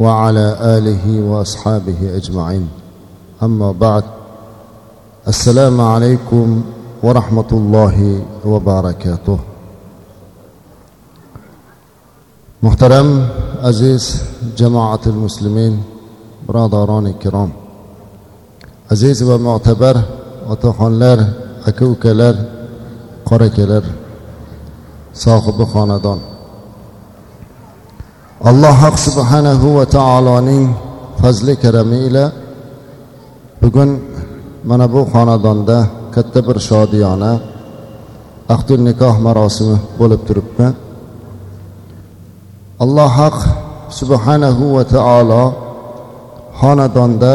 وعلى آله وأصحابه أجمعين. أما بعد السلام عليكم ورحمة الله وبركاته. محترم عزيز جماعة المسلمين برادران الكرام عزيز ومعتبر mo'tabar otaxonlar أكوك ukalar qora akalar sohibi xonadon alloh haq subhanahu va taoloning fazli karami ila bugun mana bu xonadonda katta bir shodiyona ahdul nikoh marosimi bo'lib turibdi. Alloh haq subhanahu va taolo xonadonda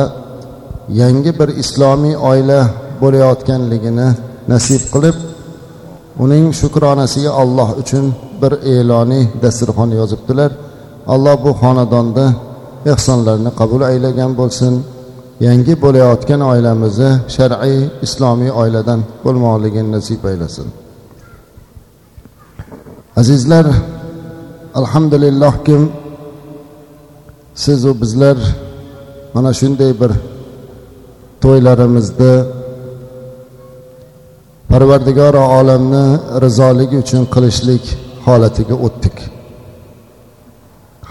yangi bir islomiy oila bo'layotganligini nasib qilib uning shukronasiga alloh uchun bir e'loniy dasturxon yozibdilar. Alloh bu xonadonda ehsonlarni qabul aylagan bo'lsin. Yangi bo'layotgan oilamizni shar'iy islomiy oiladan bo'lmoqligini nasib aylasin. Azizlar alhamdulillahkim sizu bizlar mana shunday bir to'ylarimizni parvardigori olamni rizoligi uchun qilishlik holatiga o'tdik.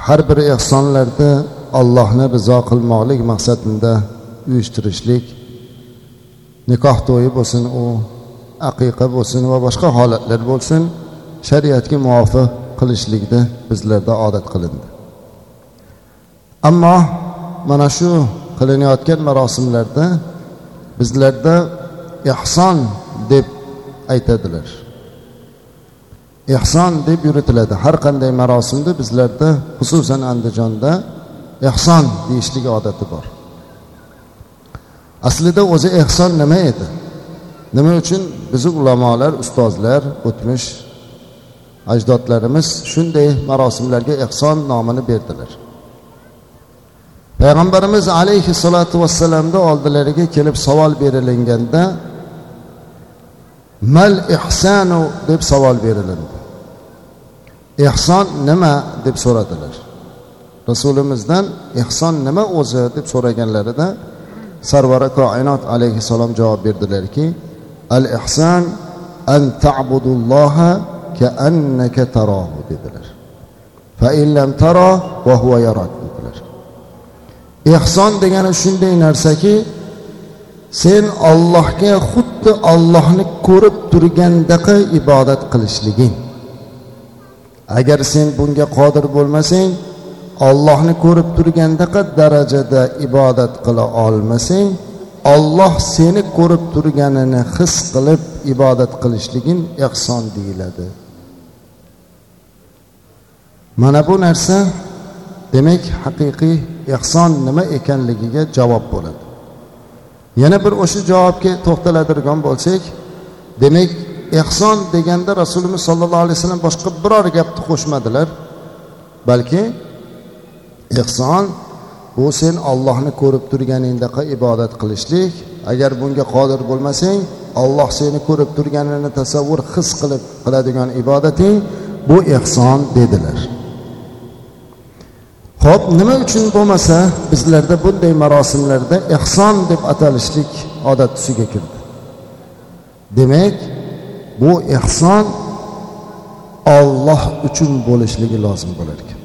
Har bir ehsonlarda allohni rizo qilmoqlik maqsadida uyushtirishlik nikoh to'yi bo'lsin u aqiqa bo'lsin va boshqa holatlar bo'lsin shariatga muvofiq qilishlikni bizlarda odat qilindi. Ammo mana shu qilinayotgan marosimlarda bizlarda ehson deb aytadilar. Ehson deb yuritiladi. Har qanday marosimda bizlarda xususan andijonda ehson deyishlik odati bor. Aslida o'zi ehson nima edi? Nima uchun bizni ulamolar ustozlar o'tmish ajdodlarimiz shunday marosimlarga ehson nomini berdilar. Payg'ambarimiz alayhissalotu vassalamni oldilariga kelib savol berilinganda mal ihsanu deb savol berilindi ehson nima deb so'radilar? Rasulimizdan ehson nima o'zi deb so'raganlarida sarvari koinot alayhissalom javob berdilarki al ihson an ta'budulloha kaannaka tarahu dedilar. Fa illam lam tara va huva yarak dedilar. Ehson degani shunday narsaki sen ollohga xuddi ollohni ko'rib turgandaqa ibodat qilishliging. Agar sen bunga qodir bo'lmasang ollohni ko'rib turgandaqa darajada ibodat qila olmasang olloh seni ko'rib turganini his qilib ibodat qilishligin ehson deyiladi. Mana bu narsa demak haqiqiy ehson nima ekanligiga javob bo'ladi. Yana bir o'sha javobga to'xtaladigan bo'lsak demak ehson deganda rasulimiz sollallohu alayhi vasallam boshqa biror gapni qo'shmadilar. Balki ehson bu sen ollohni ko'rib turganingdaqa ibodat qilishlik. Agar bunga qodir bo'lmasang olloh seni ko'rib turganini tasavvur his qilib qiladigan ibodating bu ehson dedilar. Ho'p nima uchun bo'lmasa bizlarda bunday marosimlarda ehson deb atalishlik odat tusiga kirdi. Demak bu ehson olloh uchun bo'lishligi lozim bo'lar ekan.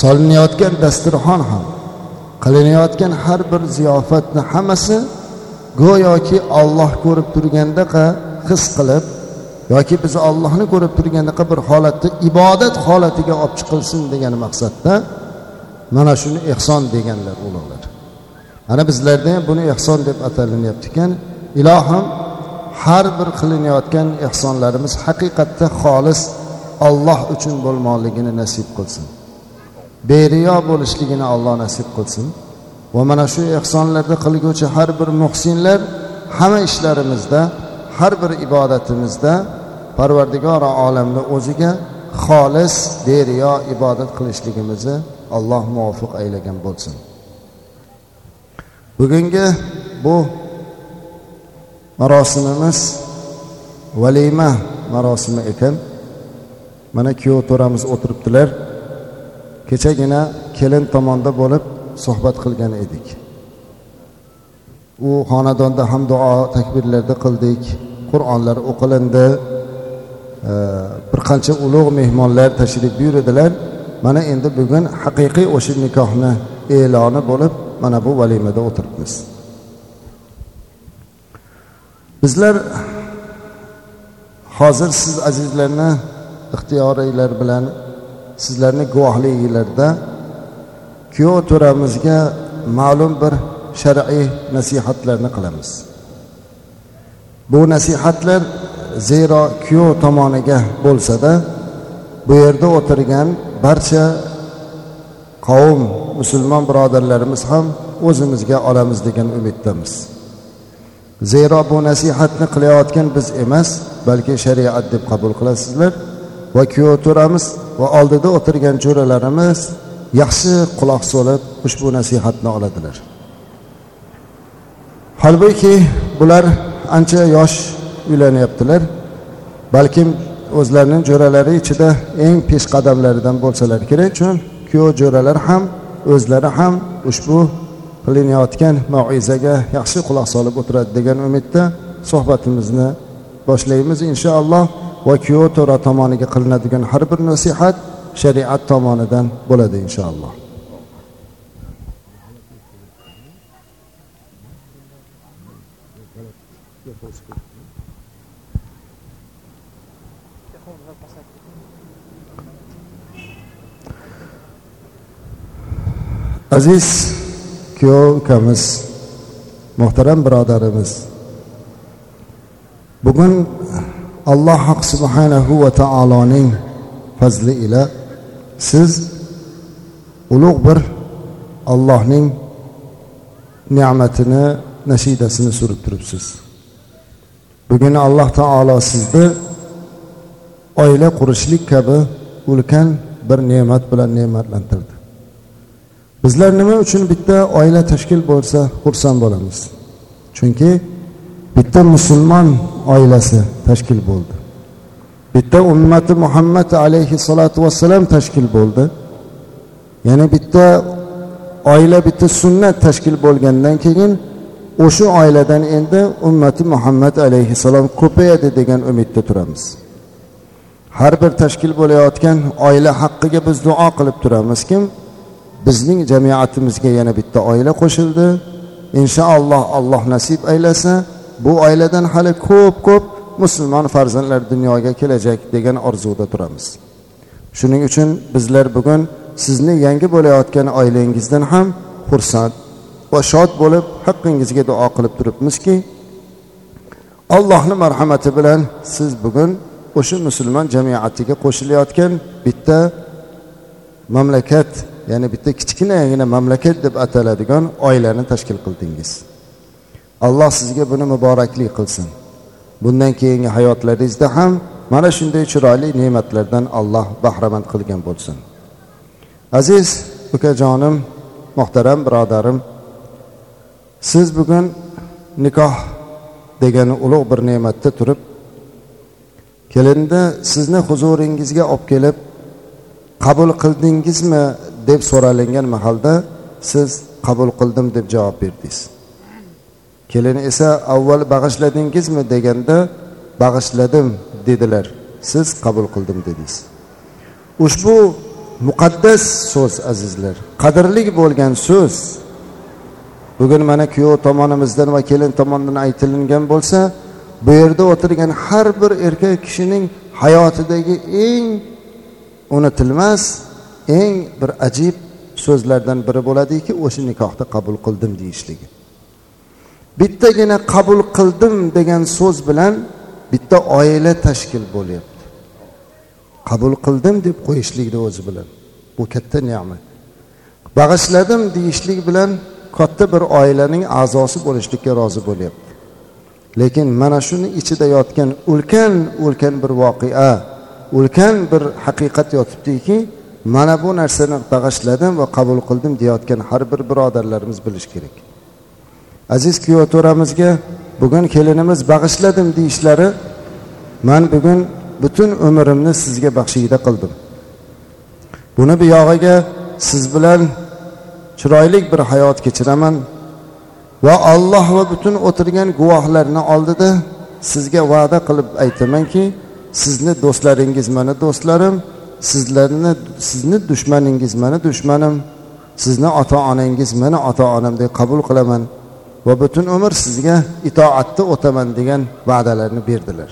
Solinayotgan dasturxon ham qilinayotgan har bir ziyofatni hammasi go'yoki olloh ko'rib turgandaqa his qilib yoki bizni ollohni ko'rib turgandaqa bir holatda ibodat holatiga olib chiqilsin degan maqsadda mana shuni ehson deganlar ulug'lar ana bizlarda ham buni ehson deb atalinyapti ekan ilohim har bir qilinayotgan ehsonlarimiz haqiqatda xolis olloh uchun bo'lmoqligini nasib qilsin. Beriyo bo'lishligini olloh nasib qilsin. Va mana shu ehsonlarni qilguvchi har bir muhsinlar hamma ishlarimizda har bir ibodatimizda parvardigori olamni o'ziga xolis beriyo ibodat qilishligimizni alloh muvofiq aylagan bo'lsin. Bugungi bu marosimimiz valima marosimi ekan. Mana kuyov to'ramiz o'tiribdilar. Kechagina kelin tomonda bo'lib suhbat qilgan edik. U xonadonda ham duo takbirlarda qildik. Qur'onlar o'qilindi. Bir qancha ulug' mehmonlar tashrif buyurdilar. Mana endi bugun haqiqiy o'sha nikohni e'loni bo'lib mana bu valimada o'tiribmiz. Bizlar hozir siz azizlarni ixtiyoringlar bilan sizlarni guvohliginglarda kuyov to'ramizga ma'lum bir shar'iy nasihatlarni qilamiz. Bu nasihatlar zero kuyov tomoniga bo'lsada bu yerda o'tirgan barcha qavm musulmon birodarlarimiz ham o'zimizga olamiz degan umiddamiz. Zero bu nasihatni qilayotgan biz emas balki shariat deb qabul qilasizlar. Va kuyov to'ramiz va oldida o'tirgan jo'ralarimiz yaxshi quloq solib ushbu nasihatni oladilar. Holbuki bular ancha yosh uylanyaptilar. Balkim o'zlarining jo'ralari ichida eng peshqadamlaridan bo'lsalar kerak. Chun kuyov jo'ralar ham o'zlari ham ushbu qilinayotgan maizaga yaxshi quloq solib o'tiradi degan umidda suhbatimizni boshlaymiz inshaalloh va kuyov to'ra tomoniga qilinadigan har bir nasihat shariat tomonidan bo'ladi inshaalloh. Aziz kuyov ukamiz muhtaram birodarimiz bugun alloh subhanahu va taoloning fazli ila siz ulug' bir allohning ne'matini nashidasini surib turibsiz. Bugun alloh taolo sizni oila qurishlik kabi ulkan bir ne'mat bilan ne'matlantirdi. Bizlar nima uchun bitta oila tashkil bo'lsa xursand bo'lamiz? Chunki bitta musulmon oilasi tashkil bo'ldi. Bitta ummati muhammad alayhissalotu vassalam tashkil bo'ldi. Ya'ni bitta oila bitta sunnat tashkil bo'lgandan keyin o'sha oiladan endi ummati muhammad alayhissalom ko'payadi degan umidda turamiz. Har bir tashkil bo'layotgan oila haqqiga biz duo qilib turamiz kim bizning jamiyatimizga yana bitta oila qo'shildi. Inshaalloh alloh nasib aylasa bu oiladan hali ko'p ko'p musulmon farzandlar dunyoga kelajak degan orzuda turamiz. Shuning uchun bizlar bugun sizni yangi bo'layotgan oilangizdan ham xursand va shod bo'lib haqqingizga duo qilib turibmizki allohni marhamati bilan siz bugun o'sha musulmon jamiyatiga qo'shilayotgan bitta mamlakat ya'ni bitta kichkinagina mamlakat deb ataladigan oilani tashkil qildingiz. Alloh sizga buni muboraklik qilsin. Bundan keyingi hayotlaringizda ham mana shunday chiroyli ne'matlardan alloh bahramand qilgan bo'lsin. Aziz ukajonim muhtaram birodarim siz bugun nikoh degan ulug' bir ne'matda turib kelinni sizni huzuringizga olib kelib qabul qildingizmi deb so'ralingan mahalda siz qabul qildim deb javob berdingiz. Kelin esa avval bag'ishladingizmi? deganda bag'ishladim dedilar. Siz qabul qildim dedingiz. Ushbu muqaddas so'z azizlar qadrli bo'lgan so'z bugun mana kuyov tomonimizdan va kelin tomonidan aytilingan bo'lsa bu yerda o'tirgan har bir erkak kishining hayotidagi eng unutilmas eng bir ajib so'zlardan biri bo'ladiki o'sha nikohni qabul qildim deyishligi. Bittagina qabul qildim degan so'z bilan bitta oila tashkil bo'lyapti. Qabul qildim deb qo'yishlikni o'zi bilan. Bu katta ne'mat. Bag'ishladim deyishlik bilan katta bir oilaning a'zosi bo'lishlikka rozi bo'lyapti. Lekin mana shuni ichida yotgan ulkan ulkan bir voqea ulkan bir haqiqat yotibdiki mana bu narsani bag'ishladim va qabul qildim deyayotgan har bir birodarlarimiz bilishi kerak. Aziz kuyov to'ramizga bugun kelinimiz bag'ishladim deyishlari man bugun butun umrimni sizga baxshida qildim. Buni buyog'iga siz bilan chiroyli bir hayot kechiraman va alloh va butun o'tirgan guvohlarni oldida sizga va'da qilib aytamanki sizni do'stlaringiz mani do'stlarim sizlarni sizni dushmaningiz mani dushmanim sizni ota onangiz mani ota onamdek qabul qilaman va butun umr sizga itoatda o'taman degan va'dalarni berdilar.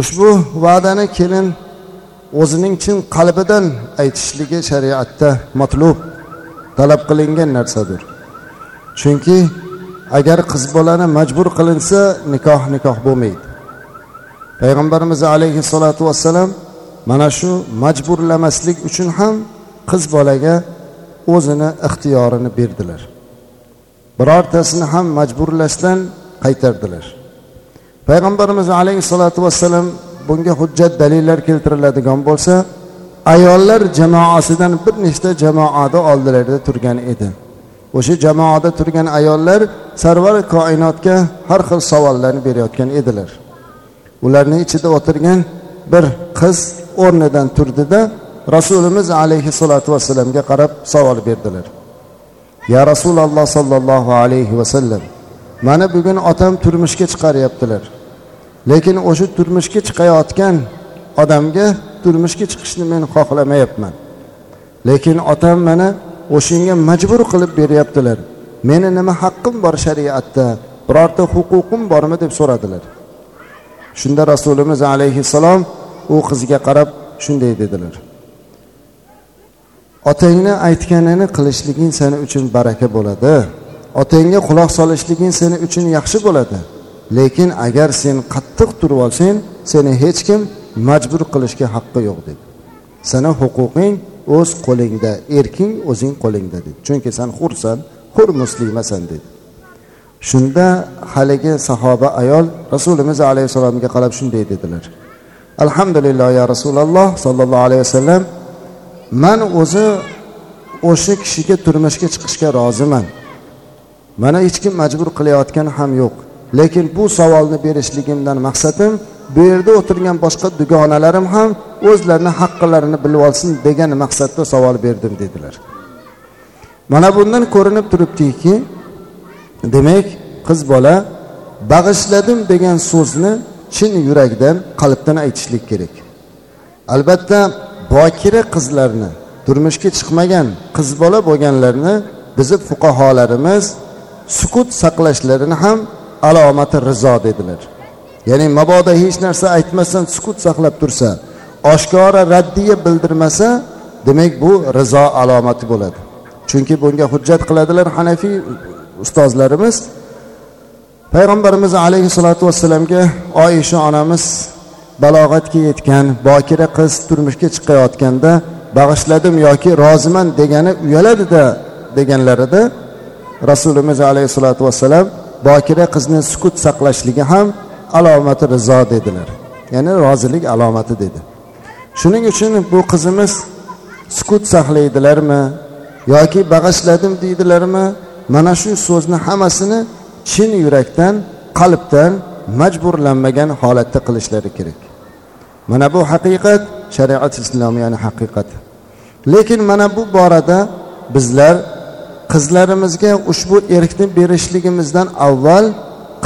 Ushbu va'dani kelin o'zining chin qalbidan aytishligi shariatda matlub talab qilingan narsadir. Chunki agar qiz bolani majbur qilinsa nikoh nikoh bo'lmaydi. Payg'ambarimiz alayhissalotu vassalam mana shu majburlamaslik uchun ham qiz bolaga o'zini ixtiyorini berdilar. Birortasini ham majburlashdan qaytardilar. Payg'ambarimiz alayhissalotu vassalam bunga hujjat dalillar keltiriladigan bo'lsa ayollar jamoasidan bir nechta jamoada oldilarida turgan edi. O'sha jamoada turgan ayollar sarvar koinotga har xil savollarni berayotgan edilar. Ularni ichida o'tirgan bir qiz o'rnidan turdida rasulimiz alayhissalotu vassalamga qarab savol berdilar. Ya rasululloh sollallohu alayhi vasallam mana bugun otam turmushga chiqaryaptilar. Lekin o'sha turmushga chiqayotgan odamga turmushga chiqishni men xohlamayapman. Lekin otam mani o'shanga majbur qilib beryaptilar. Meni nima haqqim bor shariatda birorta huquqim bormi? deb so'radilar. Shunda rasulimiz alayhissalom u qizga qarab shunday dedilar. Otangni aytganini qilishliging seni uchun baraka bo'ladi. Otangga quloq solishliging seni uchun yaxshi bo'ladi. Lekin agar sen qattiq turib olsang seni hech kim majbur qilishga haqqi yo'q dedi. Seni huquqing o'z qo'lingda erking o'zing qo'lingda dedi. Chunki sen hursan hur muslimasan dedi. Shunda haligi sahoba ayol rasulimiz alayhissalomga qarab shunday dedilar. Alhamdulillah ya rasululloh sollallohu alayhi vasallam. Man o'zi o'sha kishiga turmushga chiqishga roziman. Mana hech kim majbur qilayotgan ham yo'q. Lekin bu savolni berishligimdan maqsadim bu yerda o'tirgan boshqa dugonalarim ham o'zlarini haqqlarini bilib olsin degan maqsadda savol berdim dedilar. Mana bundan ko'rinib turibdiki demak qiz bola bag'ishladim degan so'zni chin yurakdan qalbdan aytishlik kerak. Albatta bokira qizlarni turmushga chiqmagan qiz bola bo'lganlarni bizni fuqaholarimiz sukut saqlashlarini ham alomati rizo dedilar. Ya'ni mabodo hech narsa aytmasdan sukut saqlab tursa oshkora raddiya bildirmasa demak bu rizo alomati bo'ladi. Chunki bunga hujjat qiladilar hanafiy ustozlarimiz. Payg'ambarimiz alayhissalotu vassalamga oysha onamiz balog'atga yetgan bokira qiz turmushga chiqayotganda bag'ishladim yoki roziman degani uyaladida deganlarida rasulimiz alayhissalotu vassalam bokira qizni sukut saqlashligi ham alomati rizo dedilar. Ya'ni rozilik alomati dedi. Shuning uchun bu qizimiz sukut saqlaydilarmi yoki bag'ishladim deydilarmi? Mana shu so'zni hammasini chin yurakdan qalbdan majburlanmagan holatda qilishlari kerak. Mana bu haqiqat shariat islomiyani haqiqati. Lekin mana bu borada bizlar qizlarimizga ushbu erkni berishligimizdan avval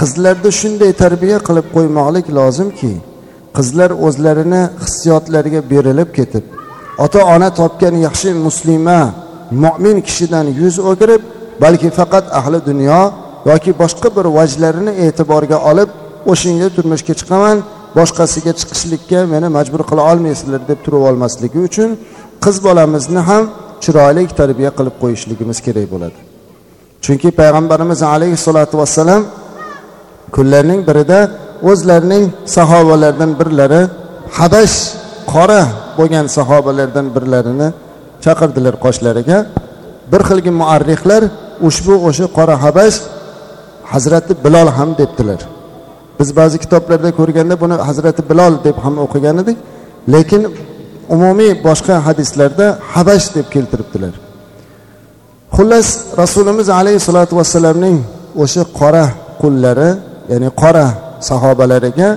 qizlarda shunday tarbiya qilib qo'ymoqlik lozimki qizlar o'zlarini hissiyotlariga berilib ketib ota ona topgan yaxshi muslima mo'min kishidan yuz o'girib balki faqat ahli dunyo yoki boshqa bir vajlarini e'tiborga olib o'shanga turmushga chiqaman boshqasiga chiqishlikka meni majbur qila olmaysizlar deb turib olmasligi uchun qiz bolamizni ham chiroyli tarbiya qilib qo'yishligimiz kerak bo'ladi. Chunki payg'ambarimiz alayhissalotu vassalam kunlarning birida o'zlarining sahobalaridan birlari habash qora bo'lgan sahobalardan birlarini chaqirdilar qoshlariga. Bir xilgi muarrixlar ushbu o'sha qora habash hazrati bilol ham debdilar. Biz ba'zi kitoblarda ko'rganda buni hazrati bilol deb ham o'qigan edik lekin umumiy boshqa hadislarda habash deb keltiribdilar. Xullas rasulimiz alayhissalotu vassalamning o'sha qora qullari ya'ni qora sahobalariga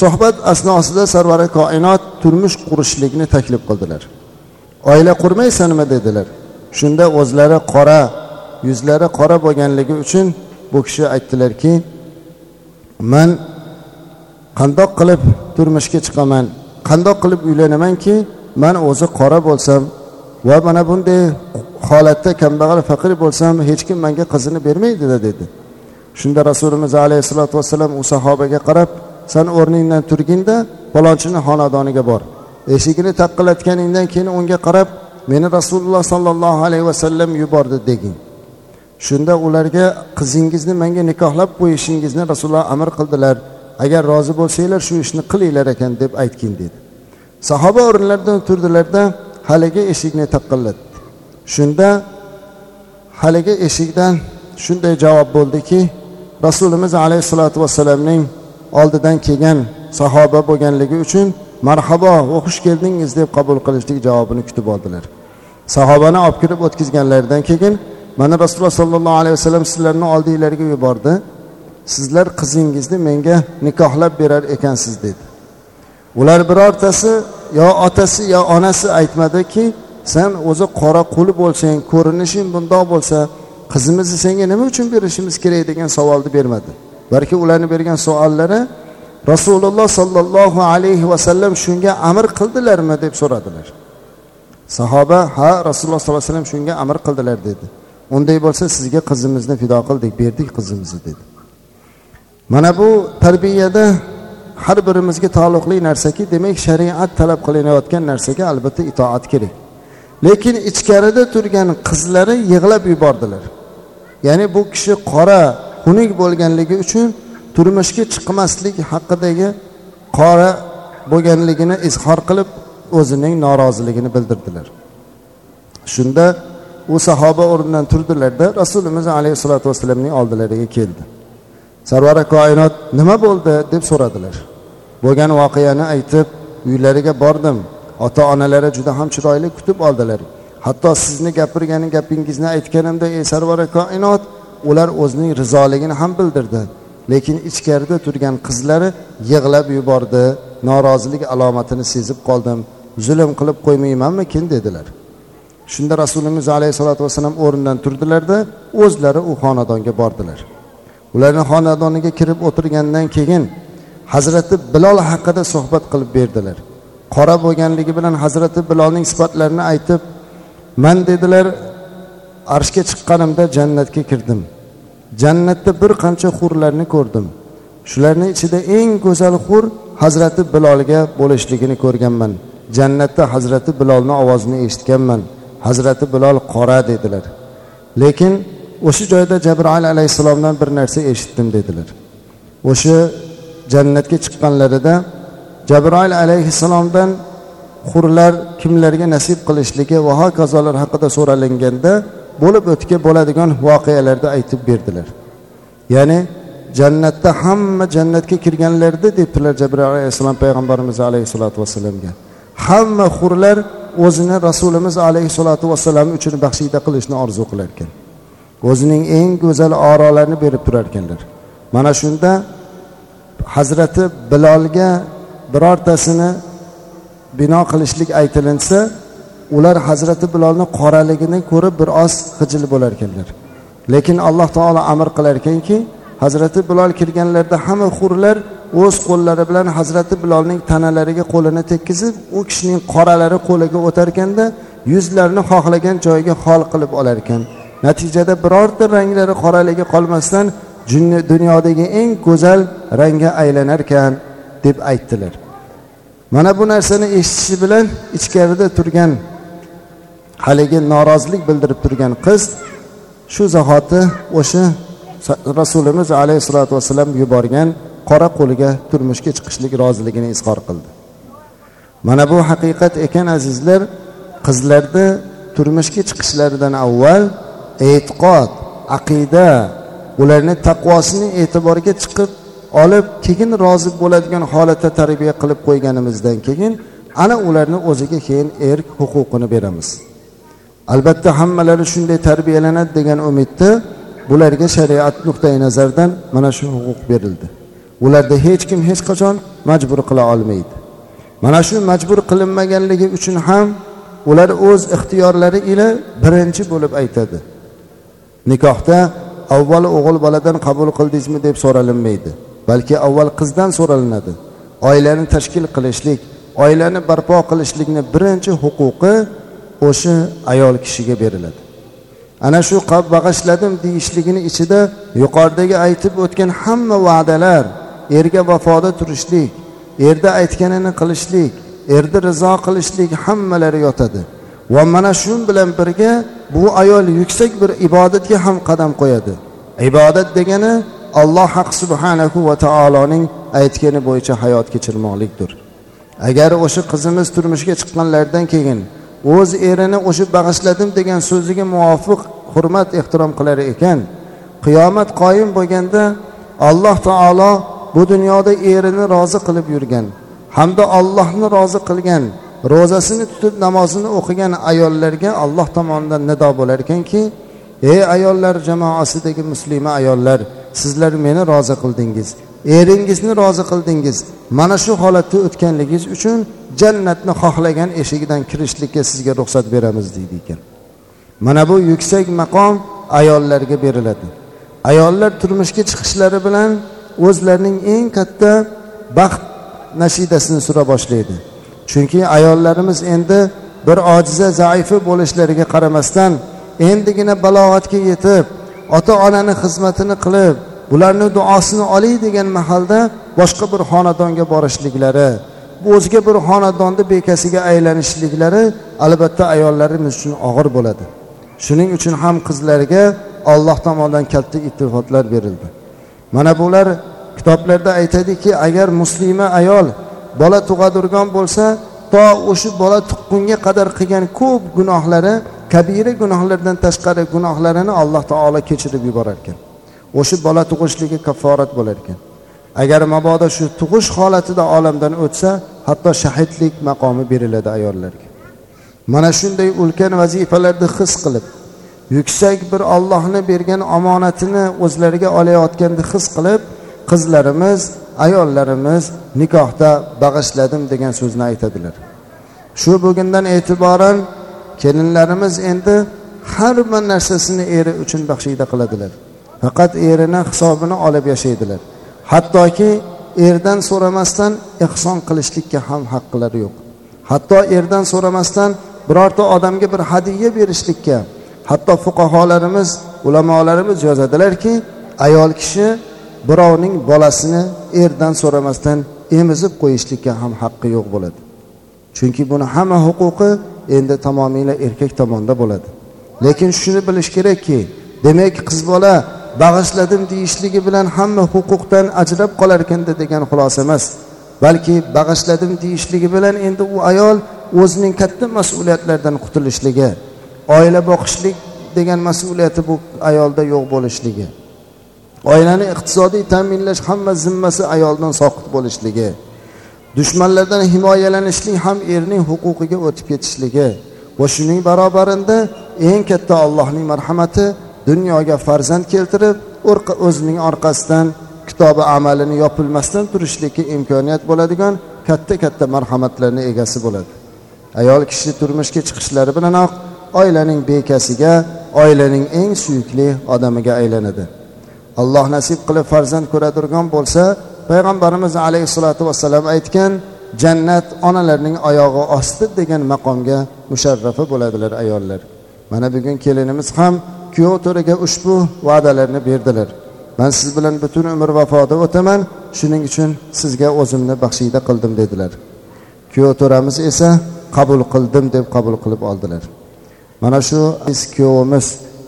suhbat asnosida sarvari koinot turmush qurishlikni taklif qildilar. Oila qurmaysanmi? dedilar. Shunda o'zlari qora yuzlari qora bo'lganligi uchun bu kishi aytdilarki man qandoq qilib turmushga chiqaman qandoq qilib uylanamanki man o'zi qora bo'lsam va mana bunday holatda kambag'al faqir bo'lsam hech kim menga qizini bermaydida dedi. Shunda rasulimiz alayhissalotu vassalam u sahobaga qarab san o'rningdan turginda palonchini xonadoniga bor. Eshigini taqillatganingdan keyin unga qarab meni rasululloh sollallohu alayhi vasallam yubordi degin. Shunda ularga qizingizni menga nikohlab qo'yishingizni rasululloh amr qildilar. Agar rozi bo'lsanglar shu ishni qilinglar ekan deb aytgin dedi. Sahoba o'rinlaridan turdilarda haligi eshikni taqillatdi shunda haligi eshikdan shunday javob bo'ldiki rasulimiz alayhissalotu vassalamning oldidan kelgan sahoba bo'lganligi uchun marhabo va xush keldingiz deb qabul qilishlik javobini kutib oldilar. Sahobani olib kirib o'tkazganlaridan keyin mana rasululloh sollallohu alayhi vasallam sizlarni oldinglarga yubordi. Sizlar qizingizni menga nikohlab berar ekansiz dedi. Ular birortasi yo otasi yo onasi aytmadiki sen o'zi qora quli bo'lsang ko'rinishing bundoq bo'lsa qizimizni senga nima uchun berishimiz kerak? degan savolni bermadi. Balki ularni bergan savollari rasululloh sollallohu alayhi vasallam shunga amr qildilarmi? deb so'radilar. Sahoba ha rasululloh sollallohu alayhi vasallam shunga amr qildilar dedi. Unday bo'lsa sizga qizimizni fido qildik berdik qizimizni dedi. Mana bu tarbiyada har birimizga taalluqli narsaki demak shariat talab qilinayotgan narsaga albatta itoat kerak. Lekin ichkarida turgan qizlari yig'lab yubordilar. Ya'ni bu kishi qora xunuk bo'lganligi uchun turmushga chiqmaslik haqidagi qora bo'lganligini izhor qilib o'zining noroziligini bildirdilar. Shunda u sahoba o'rnidan turdilarda rasulimiz alayhissalotu vassalamning oldilariga keldi. Sarvari koinot nima bo'ldi deb so'radilar. Bo'lgan voqeani aytib uylariga bordim. Ota onalari juda ham chiroyli kutib oldilar. Hatto sizni gapirgan gapingizni aytganimda ey sarvari koinot ular o'zining rizoligini ham bildirdi lekin ichkarida turgan qizlari yig'lab yubordi. Norozilik alomatini sezib qoldim. Zulm qilib qo'ymaymanmikin? dedilar. Shunda rasulimiz alayhissalotu vassalam o'rnidan turdilarda o'zlari u xonadonga bordilar. Ularni xonadoniga kirib o'tirgandan keyin hazrati bilol haqida suhbat qilib berdilar. Qora bo'lganligi bilan hazrati bilolning sifatlarini aytib man dedilar arshga chiqqanimda jannatga kirdim. Jannatda bir qancha hurlarni ko'rdim. Shularni ichida eng go'zal hur hazrati bilolga bo'lishligini ko'rganman. Jannatda hazrati bilolni ovozini eshitganman. Hazrati bilol qora dedilar. Lekin o'sha joyda jabroil alayhissalomdan bir narsa eshitdim dedilar. O'sha jannatga chiqqanlarida jabroil alayhissalomdan hurlar kimlarga nasib qilishligi va hokazolar haqida so'ralinganda bo'lib o'tga bo'ladigan voqealarni aytib berdilar. Ya'ni jannatda hamma jannatga kirganlarda debdilar jabroil alayhissalom payg'ambarimiz alayhissalotu vassalamga. Hamma hurlar o'zini rasulimiz alayhissalotu vassalam uchun baxshida qilishni orzu qilar ekan o'zining eng go'zal orolarini berib turar ekanlar mana shunda hazrati bilolga birortasini bino qilishlik aytilinsa ular hazrati bilolni qoraligini ko'rib bir oz xijil bo'lar ekanlar lekin alloh taolo amr qilar ekanki hazrati bilol kirganlarida hamma hurlar o'z qo'llari bilan hazrati bilolning tanalariga qo'lini tekkizib u kishining qoralari qo'liga o'tar ekanda yuzlarini xohlagan joyiga hol qilib olar ekan. Natijada birorta ranglari qoraligi qolmasdan dunyodagi eng go'zal rangga aylanar ekan deb aytdilar. Mana bu narsani eshitishi bilan ichkarida turgan haligi norozilik bildirib turgan qiz shu zahoti o'sha rasulimiz alayhissalotu vassalam yuborgan qora qo'liga turmushga chiqishlik roziligini izhor qildi. Mana bu haqiqat ekan azizlar. Qizlarni turmushga chiqishlaridan avval e'tiqod aqida ularni taqvosini e'tiborga chiqib olib keyin rozi bo'ladigan holatda tarbiya qilib qo'yganimizdan keyin ana ularni o'ziga keyin erk huquqini beramiz. Albatta hammalari shunday tarbiyalanadi degan umidda bularga shariat nuqtai nazaridan mana shu huquq berildi. Ularda hech kim hech qachon majbur qila olmaydi. Mana shu majbur qilinmaganligi uchun ham ular o'z ixtiyorlari ila birinchi bo'lib aytadi. Nikohda avval o'g'il boladan qabul qildingizmi deb so'ralinmaydi balki avval qizdan so'ralinadi. Oilani tashkil qilishlik oilani barpo qilishlikni birinchi huquqi o'sha ayol kishiga beriladi. Ana shu bag'ishladim deyishligini ichida yuqoridagi aytib o'tgan hamma va'dalar erga vafoda turishlik erda aytganini qilishlik erni rizo qilishlik hammalari yotadi. Va mana shu bilan birga bu ayol yuksak bir ibodatga ham qadam qo'yadi. Ibodat degani alloh haq subhanahu va taoloning aytgani bo'yicha hayot kechirmoqlikdir. Agar o'sha qizimiz turmushga chiqqanlaridan keyin o'z erini o'sha bag'ishladim degan so'ziga muvofiq hurmat ehtirom qilar ekan qiyomat qoyim bo'lganda alloh taolo bu dunyoda erini rozi qilib yurgan hamda ollohni rozi qilgan ro'zasini tutib namozini o'qigan ayollarga alloh tomonidan nido bo'lar ekanki ey ayollar jamoasidagi muslima ayollar sizlar meni rozi qildingiz eringizni rozi qildingiz. Mana shu holatda o'tganligingiz uchun jannatni xohlagan eshigidan kirishlikka sizga ruxsat beramiz deydi ekan. Mana bu yuksak maqom ayollarga beriladi. Ayollar turmushga chiqishlari bilan o'zlarining eng katta baxt nashidasini sura boshlaydi. Chunki ayollarimiz endi bir ojiza zaifi bo'lishlariga qaramasdan endigina balog'atga yetib ota onani xizmatini qilib ularni duosini olay degan mahalda boshqa bir xonadonga borishliklari o'zga bir xonadonni bekasiga aylanishliklari albatta ayollarimiz uchun og'ir bo'ladi. Shuning uchun ham qizlarga olloh tomonidan katta iltifotlar berildi. Mana bular kitoblarda aytadiki agar muslima ayol bola tug'adirgan bo'lsa to o'sha bola tuqqunga qadar qilgan ko'p gunohlari kabira gunohlardan tashqari gunohlarini alloh taolo kechirib yuborar ekan o'sha bola tug'ishligi kafforat bo'lar ekan agar mabodo shu tug'ish holatida olamdan o'tsa hatto shahidlik maqomi beriladi ayollarga. Mana shunday ulkan vazifalarni his qilib yuksak bir ollohni bergan omonatini o'zlariga olayotganini his qilib qizlarimiz ayollarimiz nikohda bag'ishladim degan so'zni aytadilar. Shu bugundan e'tiboran kelinlarimiz endi har bir narsasini eri uchun baxshida qiladilar. Faqat erini hisobini olib yashaydilar. Hattoki erdan so'ramasdan ehson qilishlikka ham haqqilari yo'q. Hatto erdan so'ramasdan birorta odamga bir hadya berishlikka hatto fuqarolarimiz ulamolarimiz yozadilarki ayol kishi birovning bolasini erdan so'ramasdan emizib qo'yishlikka ham haqqi yo'q bo'ladi. Chunki buni hamma huquqi endi tamomila erkak tomonda bo'ladi. Lekin shuni bilish kerakki demak qiz bola bag'ishladim deyishligi bilan hamma huquqdan ajrab qolar ekanda degan xulosa emas. Balki bag'ishladim deyishligi bilan endi u ayol o'zining katta mas'uliyatlardan qutulishligi oila boqishlik degan mas'uliyati bu ayolda yo'q bo'lishligi. Oilani iqtisodiy ta'minlash hamma zimmasi ayoldan soqit bo'lishligi. Dushmanlardan himoyalanishlik ham erning huquqiga o'tib ketishligi va shuning barobarinda eng katta allohning marhamati dunyoga farzand keltirib o'zining orqasidan kitobi amalini yopilmasdan turishlikka imkoniyat bo'ladigan katta katta marhamatlarni egasi bo'ladi. Ayol kishi turmushga chiqishlari bilanoq oilaning bekasiga oilaning eng suyukli odamiga aylanadi. Alloh nasib qilib farzand ko'radirgan bo'lsa payg'ambarimiz alayhissalotu vassalam aytgan jannat onalarning oyog'i osti degan maqomga musharrafa bo'ladilar ayollar. Mana bugun kelinimiz ham kuyov to'riga ushbu va'dalarni berdilar. Man siz bilan butun umr vafoda o'taman shuning uchun sizga o'zimni baxshida qildim dedilar. Kuyov to'ramiz esa qabul qildim deb qabul qilib oldilar. Mana shu kuyovimiz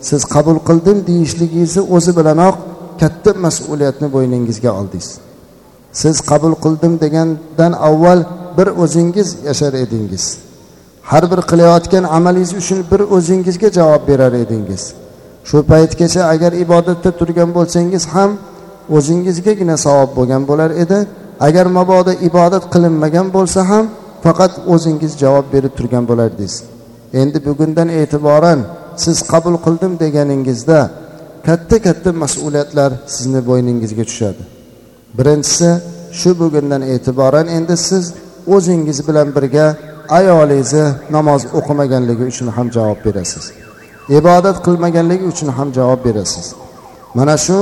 siz qabul qildim deyishligingizni o'zi bilanoq katta mas'uliyatni bo'yningizga oldingiz. Siz qabul qildim degandan avval bir o'zingiz yashar edingiz. Har bir qilayotgan amalingiz uchun bir o'zingizga javob berar edingiz. Shu paytgacha agar ibodatda turgan bo'lsangiz ham o'zingizgagina savob bo'lgan bo'lar edi. Agar mabodo ibodat qilinmagan bo'lsa ham faqat o'zingiz javob berib turgan bo'lardingiz. Endi bugundan e'tiboran siz qabul qildim deganingizda katta katta mas'uliyatlar sizni bo'yningizga tushadi. Birinchisi shu bugundan e'tiboran endi siz o'zingiz bilan birga ayolingizni namoz o'qimaganligi uchun ham javob berasiz. Ibodat qilmaganligi uchun ham javob berasiz. Mana shu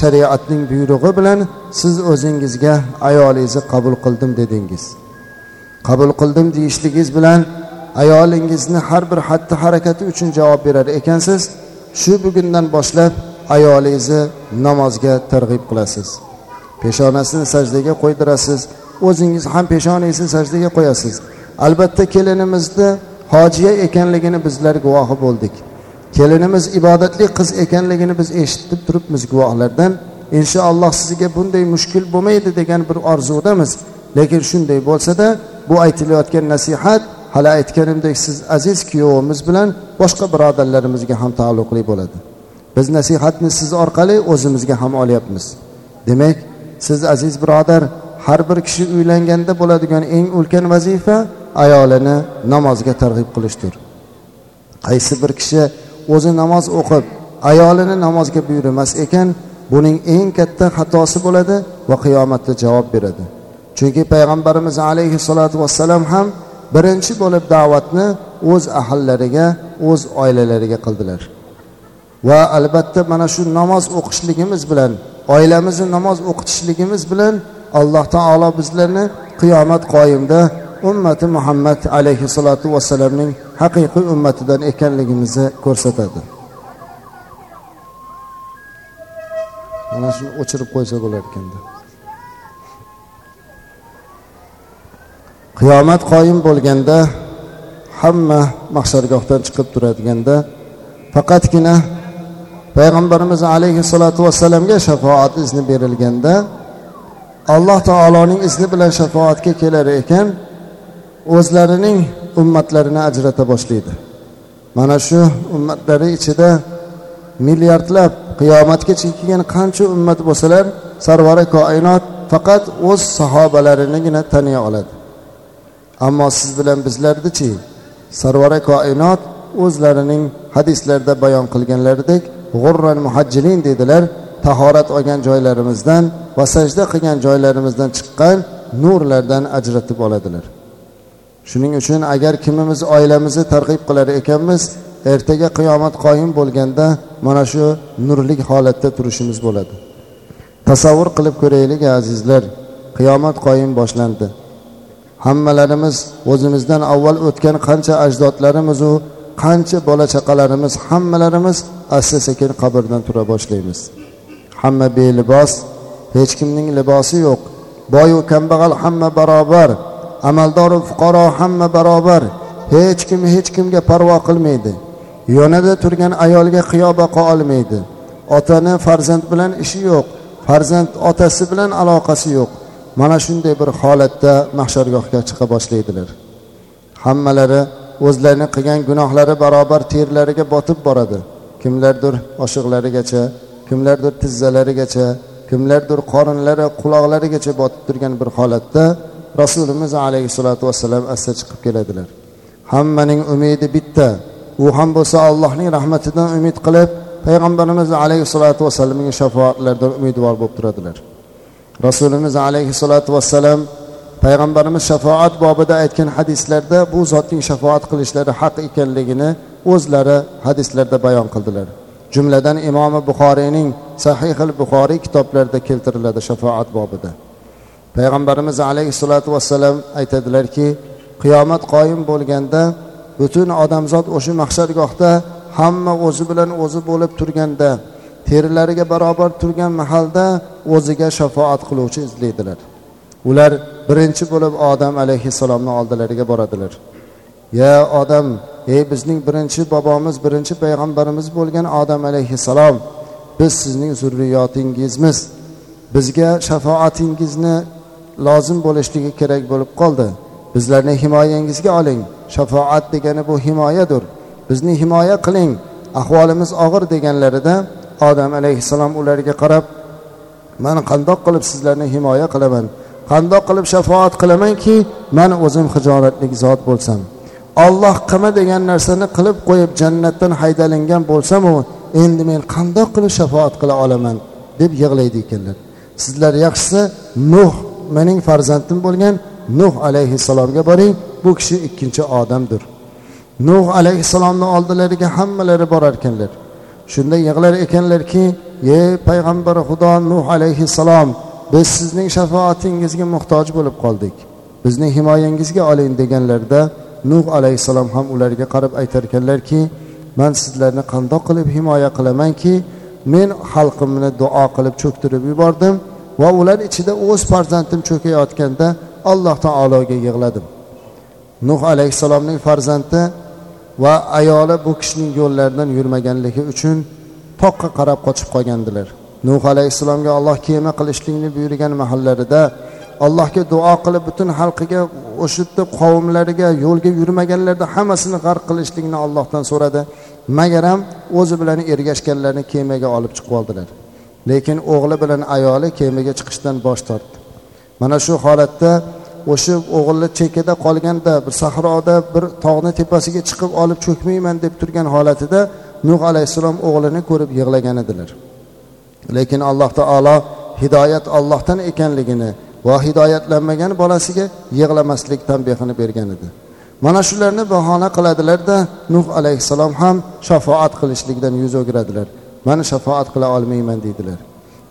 shariatning buyrug'i bilan siz o'zingizga ayolingizni qabul qildim dedingiz. Qabul qildim deyishligingiz bilan ayolingizni har bir xatti harakati uchun javob berar ekansiz shu bugundan boshlab ayolingizni namozga targ'ib qilasiz. Peshonasini sajdaga qo'ydirasiz o'zingiz ham peshonangizni sajdaga qo'yasiz. Albatta kelinimizni hojiya ekanligini bizlar guvohi bo'ldik. Kelinimiz ibodatli qiz ekanligini biz eshitib turibmiz guvohlardan. Inshaalloh sizga bunday mushkul bo'lmaydi degan bir orzudamiz. Lekin shunday bo'lsada bu aytilayotgan nasihat hali aytganimdek siz aziz kuyovimiz bilan boshqa birodarlarimizga ham taalluqli bo'ladi. Biz nasihatni siz orqali o'zimizga ham olyapmiz. Demak siz aziz birodar har bir kishi uylanganda bo'ladigan eng ulkan vazifa ayolini namozga targ'ib qilishdir. Qaysi bir kishi o'zi namoz o'qib ayolini namozga buyurmas ekan buning eng katta xatosi bo'ladi va qiyomatda javob beradi. Chunki payg'ambarimiz alayhissalotu vassalam ham birinchi bo'lib da'vatni o'z ahillariga o'z oilalariga qildilar. Va albatta mana shu namoz o'qishligimiz bilan oilamizni namoz o'qitishligimiz bilan alloh taolo bizlarni qiyomat qoyimda ummati muhammad alayhissalotu vassalamning haqiqiy ummatidan ekanligimizni ko'rsatadi. Mana shuni o'chirib qo'ysa bo'lar ekanda. Qiyomat qoyim bo'lganda hamma mahsargohdan chiqib turadiganda faqatgina payg'ambarimiz alayhissalotu vassalamga shafoat izni berilganda alloh taoloning izni bilan shafoatga kelar ekan o'zlarining ummatlarini ajrata boshlaydi. Mana shu ummatlari ichida milliardlab qiyomatgacha kelgan qancha ummat bo'lsalar sarvari koinot faqat o'z sahobalarinigina taniy oladi. Ammo siz bilan bizlarnichi sarvara koinot o'zlarining hadislarda bayon qilganlaridek g'urran muhajjilin dedilar tahorat olgan joylarimizdan va sajda qilgan joylarimizdan chiqqan nurlardan ajratib oladilar. Shuning uchun agar kimimiz oilamizni targ'ib qilar ekanmiz ertaga qiyomat qoyim bo'lganda mana shu nurlik holatda turishimiz bo'ladi. Tasavvur qilib ko'raylik azizlar qiyomat qoyim boshlandi. Hammalarimiz o'zimizdan avval o'tgan qancha ajdodlarimizu qancha bola chaqalarimiz hammalarimiz asta sekin qabrdan tura boshlaymiz. Hamma belibos hech kimning libosi yo'q. Boyu kambag'al hamma barobar amaldoru fuqaro hamma barobar hech kim hech kimga parvo qilmaydi. Yonida turgan ayolga qiyo boqa olmaydi. Otani farzand bilan ishi yo'q farzand otasi bilan aloqasi yo'q. Mana shunday bir holatda mahshargohga chiqa boshlaydilar. Hammalari o'zlarini qilgan gunohlari barobar terlariga botib boradi. Kimlardir oshiqlarigacha kimlardir tizzalarigacha kimlardir qorinlari quloqlarigacha botib turgan bir holatda rasulimiz alayhissalotu vassalam asta chiqib keladilar. Hammaning umidi bitta. U ham bo'lsa allohning rahmatidan umid qilib payg'ambarimiz alayhissalotu vassalamga shafoatlaridan umidvor bo'lib turadilar. Rasulimiz alayhissalotu vassalam payg'ambarimiz shafoat bobida aytgan hadislarda bu zotning shafoat qilishlari haq ekanligini o'zlari hadislarda bayon qildilar. Jumladan imomi buxoriyning sahihil buxoriy kitoblarida keltiriladi shafoat bobida. Payg'ambarimiz alayhissalotu vassalam aytadilarki qiyomat qoyim bo'lganda butun odamzod o'sha mahshargohda hamma o'zi bilan o'zi bo'lib turganda terilariga barobar turgan mahalda o'ziga shafoat qiluvchi izlaydilar. Ular birinchi bo'lib odam alayhissalomni oldilariga boradilar. Ya odam ey bizning birinchi bobomiz birinchi payg'ambarimiz bo'lgan odam alayhissalom biz sizning zurriyotingizmiz. Bizga shafoatingizni lozim bo'lishligi kerak bo'lib qoldi. Bizlarni himoyangizga oling. Shafoat degani bu himoyadir. Bizni himoya qiling. Ahvolimiz og'ir deganlarida odam alayhissalom ularga qarab man qandoq qilib sizlarni himoya qilaman? Qandoq qilib shafoat qilamanki man o'zim hijolatlik zot bo'lsam? Olloh qilma degan narsani qilib qo'yib jannatdan haydalingan bo'lsamu endi men qandoq qilib shafoat qila olaman? deb yig'laydi ekanlar. Sizlar yaxshisi nuh mening farzandim bo'lgan nuh alayhissalomga boring bu kishi ikkinchi odamdir. Nuh alayhissalomni oldilariga hammalari borar ekanlar. Shunda yig'lar ekanlarki ey payg'ambari xudo nuh alayhissalom biz sizning shafaatingizga muhtoj bo'lib qoldik. Bizni himoyangizga oling deganlarida nuh alayhissalom ham ularga qarab aytarkanlarki man sizlarni qandoq qilib himoya qilamanki men xalqimni duo qilib cho'ktirib yubordim va ular ichida o'z farzandim cho'kayotganda alloh taologa yig'ladim. Nuh alayhissalomning farzandi va ayoli bu kishining yo'llaridan yurmaganligi uchun toqqa qarab qochib qolgandilar. Nuh alayhissalomga alloh kema qilishlikni buyurgan mahallarida allohga duo qilib butun xalqiga o'sha yerda qavmlariga yo'lga yurmaganlarni hammasini g'arq qilishlikni allohdan so'radi. Magaram o'zi bilan ergashganlarni kemaga olib chiqib oldilar. Lekin o'g'li bilan ayoli kemaga chiqishdan bosh tortdi. Mana shu holatda o'sha o'g'illar chekkada qolganda bir sahroda bir tog'ni tepasiga chiqib olib cho'kmayman deb turgan holatida nuh alayhissalom o'g'lini ko'rib yig'lagan edilar. Lekin alloh taolo hidoyat ollohdan ekanligini va hidoyatlanmagan bolasiga yig'lamaslik tanbehini bergan edi. Mana shularni bahona qiladilarda nuh alayhissalom ham shafoat qilishlikdan yuz o'giradilar. Man shafoat qila olmayman deydilar.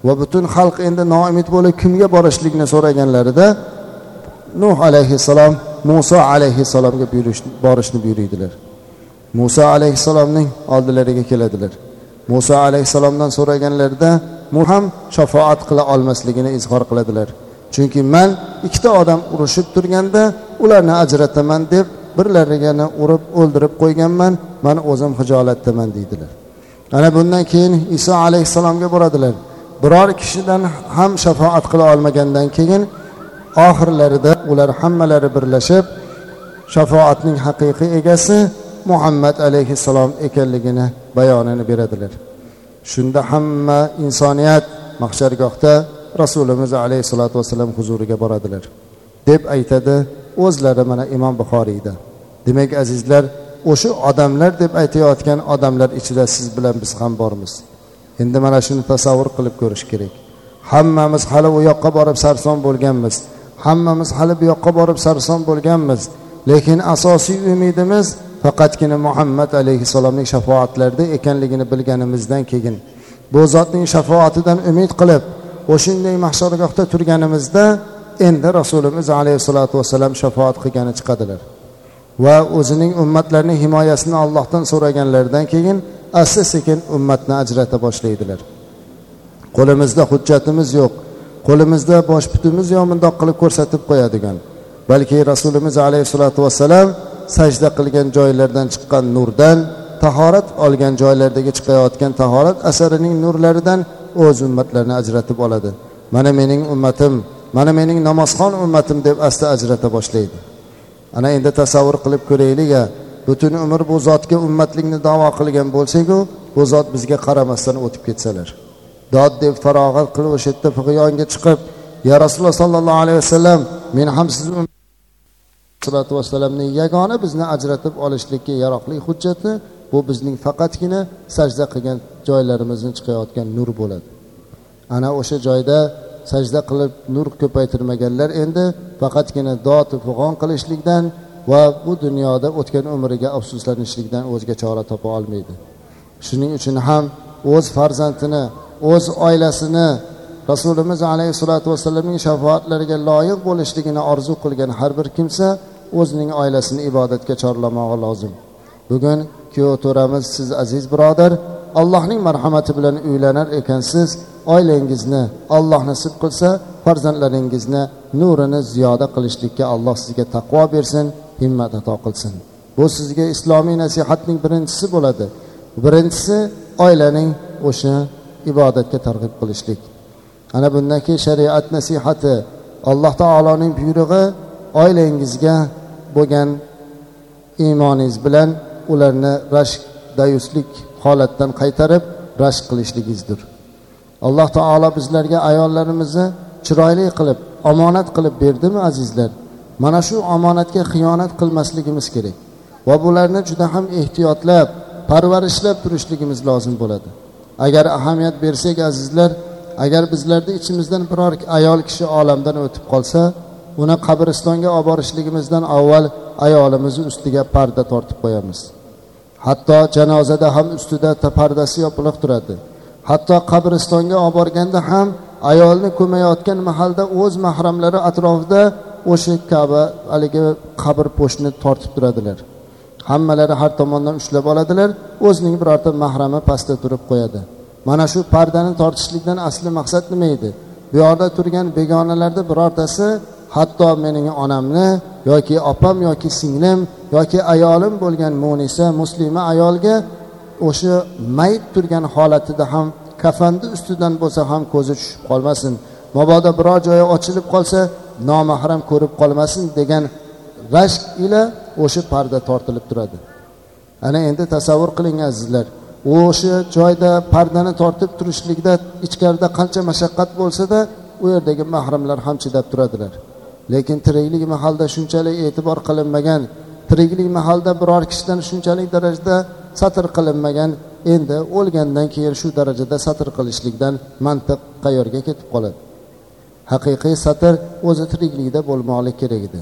Va butun xalq endi noumid bo'lib kimga borishlikni so'raganlarida nuh alayhissalom muso alayhissalomga borishni buyuriydilar. Muso alayhissalomning oldilariga keladilar. Muso alayhissalomdan so'raganlarida mu ham shafoat qila olmasligini izhor qiladilar. Chunki man ikkita odam urushib turganda ularni ajrataman deb birlarigani urib o'ldirib qo'yganman man o'zim hijolatdaman deydilar. Ana bundan keyin iso alayhissalomga boradilar. Biror kishidan ham shafoat qila olmagandan keyin oxirlarida ular hammalari birlashib shafoatning haqiqiy egasi muhammad alayhissalom ekanligini bayonini beradilar. Shunda hamma insoniyat mahshargohda rasulimiz alayhissalotu vassalam huzuriga boradilar. Deb aytadi o'zlari mana imom buxoriyda. Demak azizlar o'sha odamlar deb aytayotgan odamlar ichida siz bilan biz ham bormiz. Endi mana shuni tasavvur qilib ko'rish kerak. Hammamiz hali u yoqqa borib sarson bo'lganmiz. Hammamiz hali bu yoqqa borib sarson bo'lganmiz. Lekin asosiy umidimiz faqatgina muhammad alayhissalomning shafoatlarida ekanligini bilganimizdan keyin. Bu zotning shafoatidan umid qilib o'shanday mahshargohda turganimizda endi rasulimiz alayhissalotu vassalam shafoat qilgani chiqadilar. Va o'zining ummatlarini himoyasini allohdan so'raganlaridan keyin asta sekin ummatni ajrata boshlaydilar. Qo'limizda hujjatimiz yo'q. Qo'limizda bosh butimiz yo mundoq qilib ko'rsatib qo'yadigan. Balki rasulimiz alayhissalotu vassalam sajda qilgan joylardan chiqqan nurdan tahorat olgan joylardagi chiqayotgan tahorat asarining nurlaridan o'z ummatlarini ajratib oladi. Mana mening ummatim mana mening namozxon ummatim deb asta ajrata boshlaydi. Ana endi tasavvur qilib ko'raylik butun umr bu zotga ummatlikni davo qilgan bo'lsaku bu zot bizga qaramasdan o'tib ketsalar. Dod deb farog'at qilib o'sha yerda tug'yonga chiqib ya rasululloh sollallohu alayhi vasallam men ham sizni alayhi vassalamning yagona bizni ajratib olishlikka yaroqli hujjati bu bizning faqatgina sajda qilgan joylarimizni chiqayotgan nur bo'ladi. Ana o'sha joyda sajda qilib nur ko'paytirmaganlar endi faqatgina doti fig'on qilishlikdan va bu dunyoda o'tgan umriga afsuslanishlikdan o'zga chora topa olmaydi. Shuning uchun ham o'z farzandini o'z oilasini rasulimiz alayhissalotu vassalamning shafoatlariga loyiq bo'lishligini orzu qilgan har bir kimsa o'zining oilasini ibodatga chorlamog'i lozim. Bugun kuyov to'ramiz siz aziz birodar allohning marhamati bilan uylanar ekansiz oilangizni olloh nasib qilsa farzandlaringizni nurini ziyoda qilishlikka alloh sizga taqvo bersin himmat ato qilsin. Bu sizga islomiy nasihatning birinchisi bo'ladi. Birinchisi oilaning o'sha ibodatga targ'ib qilishlik. Ana bundan keyin shariat nasihati alloh taoloning buyrug'i oilangizga bo'lgan iymoningiz bilan ularni rashk dayuslik holatdan qaytarib rashk qilishligingizdir alloh taolo bizlarga ayollarimizni chiroyli qilib omonat qilib berdimi azizlar? Mana shu omonatga xiyonat qilmasligimiz kerak va bularni juda ham ehtiyotlab parvarishlab turishligimiz lozim bo'ladi. Agar ahamiyat bersak azizlar agar bizlarni ichimizdan biror ayol kishi olamdan o'tib qolsa uni qabristonga olib borishligimizdan avval ayolimizni ustiga parda tortib qo'yamiz. Hatto janozada ham ustida pardasi yopilib turadi. Hatto qabristonga olib borganda ham ayolni ko'mayotgan mahalda o'z mahramlari atrofida o'sha kaba haligi qabr po'shni tortib turadilar. Hammalari har tomondan ushlab oladilar o'zining birorta mahrami pastda turib qo'yadi. Mana shu pardani tortishlikdan asli maqsad nima edi? Bu yoqda turgan begonalarni birortasi hatto mening onamni yoki opam yoki singlim yoki ayolim bo'lgan munisa muslima ayolga o'sha mayit turgan holatida ham kafanni ustidan bo'lsa ham ko'zi tushib qolmasin. Mabodo biror joyi ochilib qolsa nomahram ko'rib qolmasin degan rashk ila o'sha parda tortilib turadi. Ana endi tasavvur qiling azizlar. O'sha joyda pardani tortib turishlikda ichkarida qancha mashaqqat bo'lsada u yerdagi mahramlar ham chidab turadilar. Lekin tiriklik mahalda shunchalik e'tibor qilinmagan tiriklik mahalda biror kishidan shunchalik darajada satr qilinmagan endi o'lgandan keyin shu darajada satr qilishlikdan mantiq qayerga ketib qoladi? Haqiqiy satr o'zi tiriklikda bo'lmoqlik kerak edi.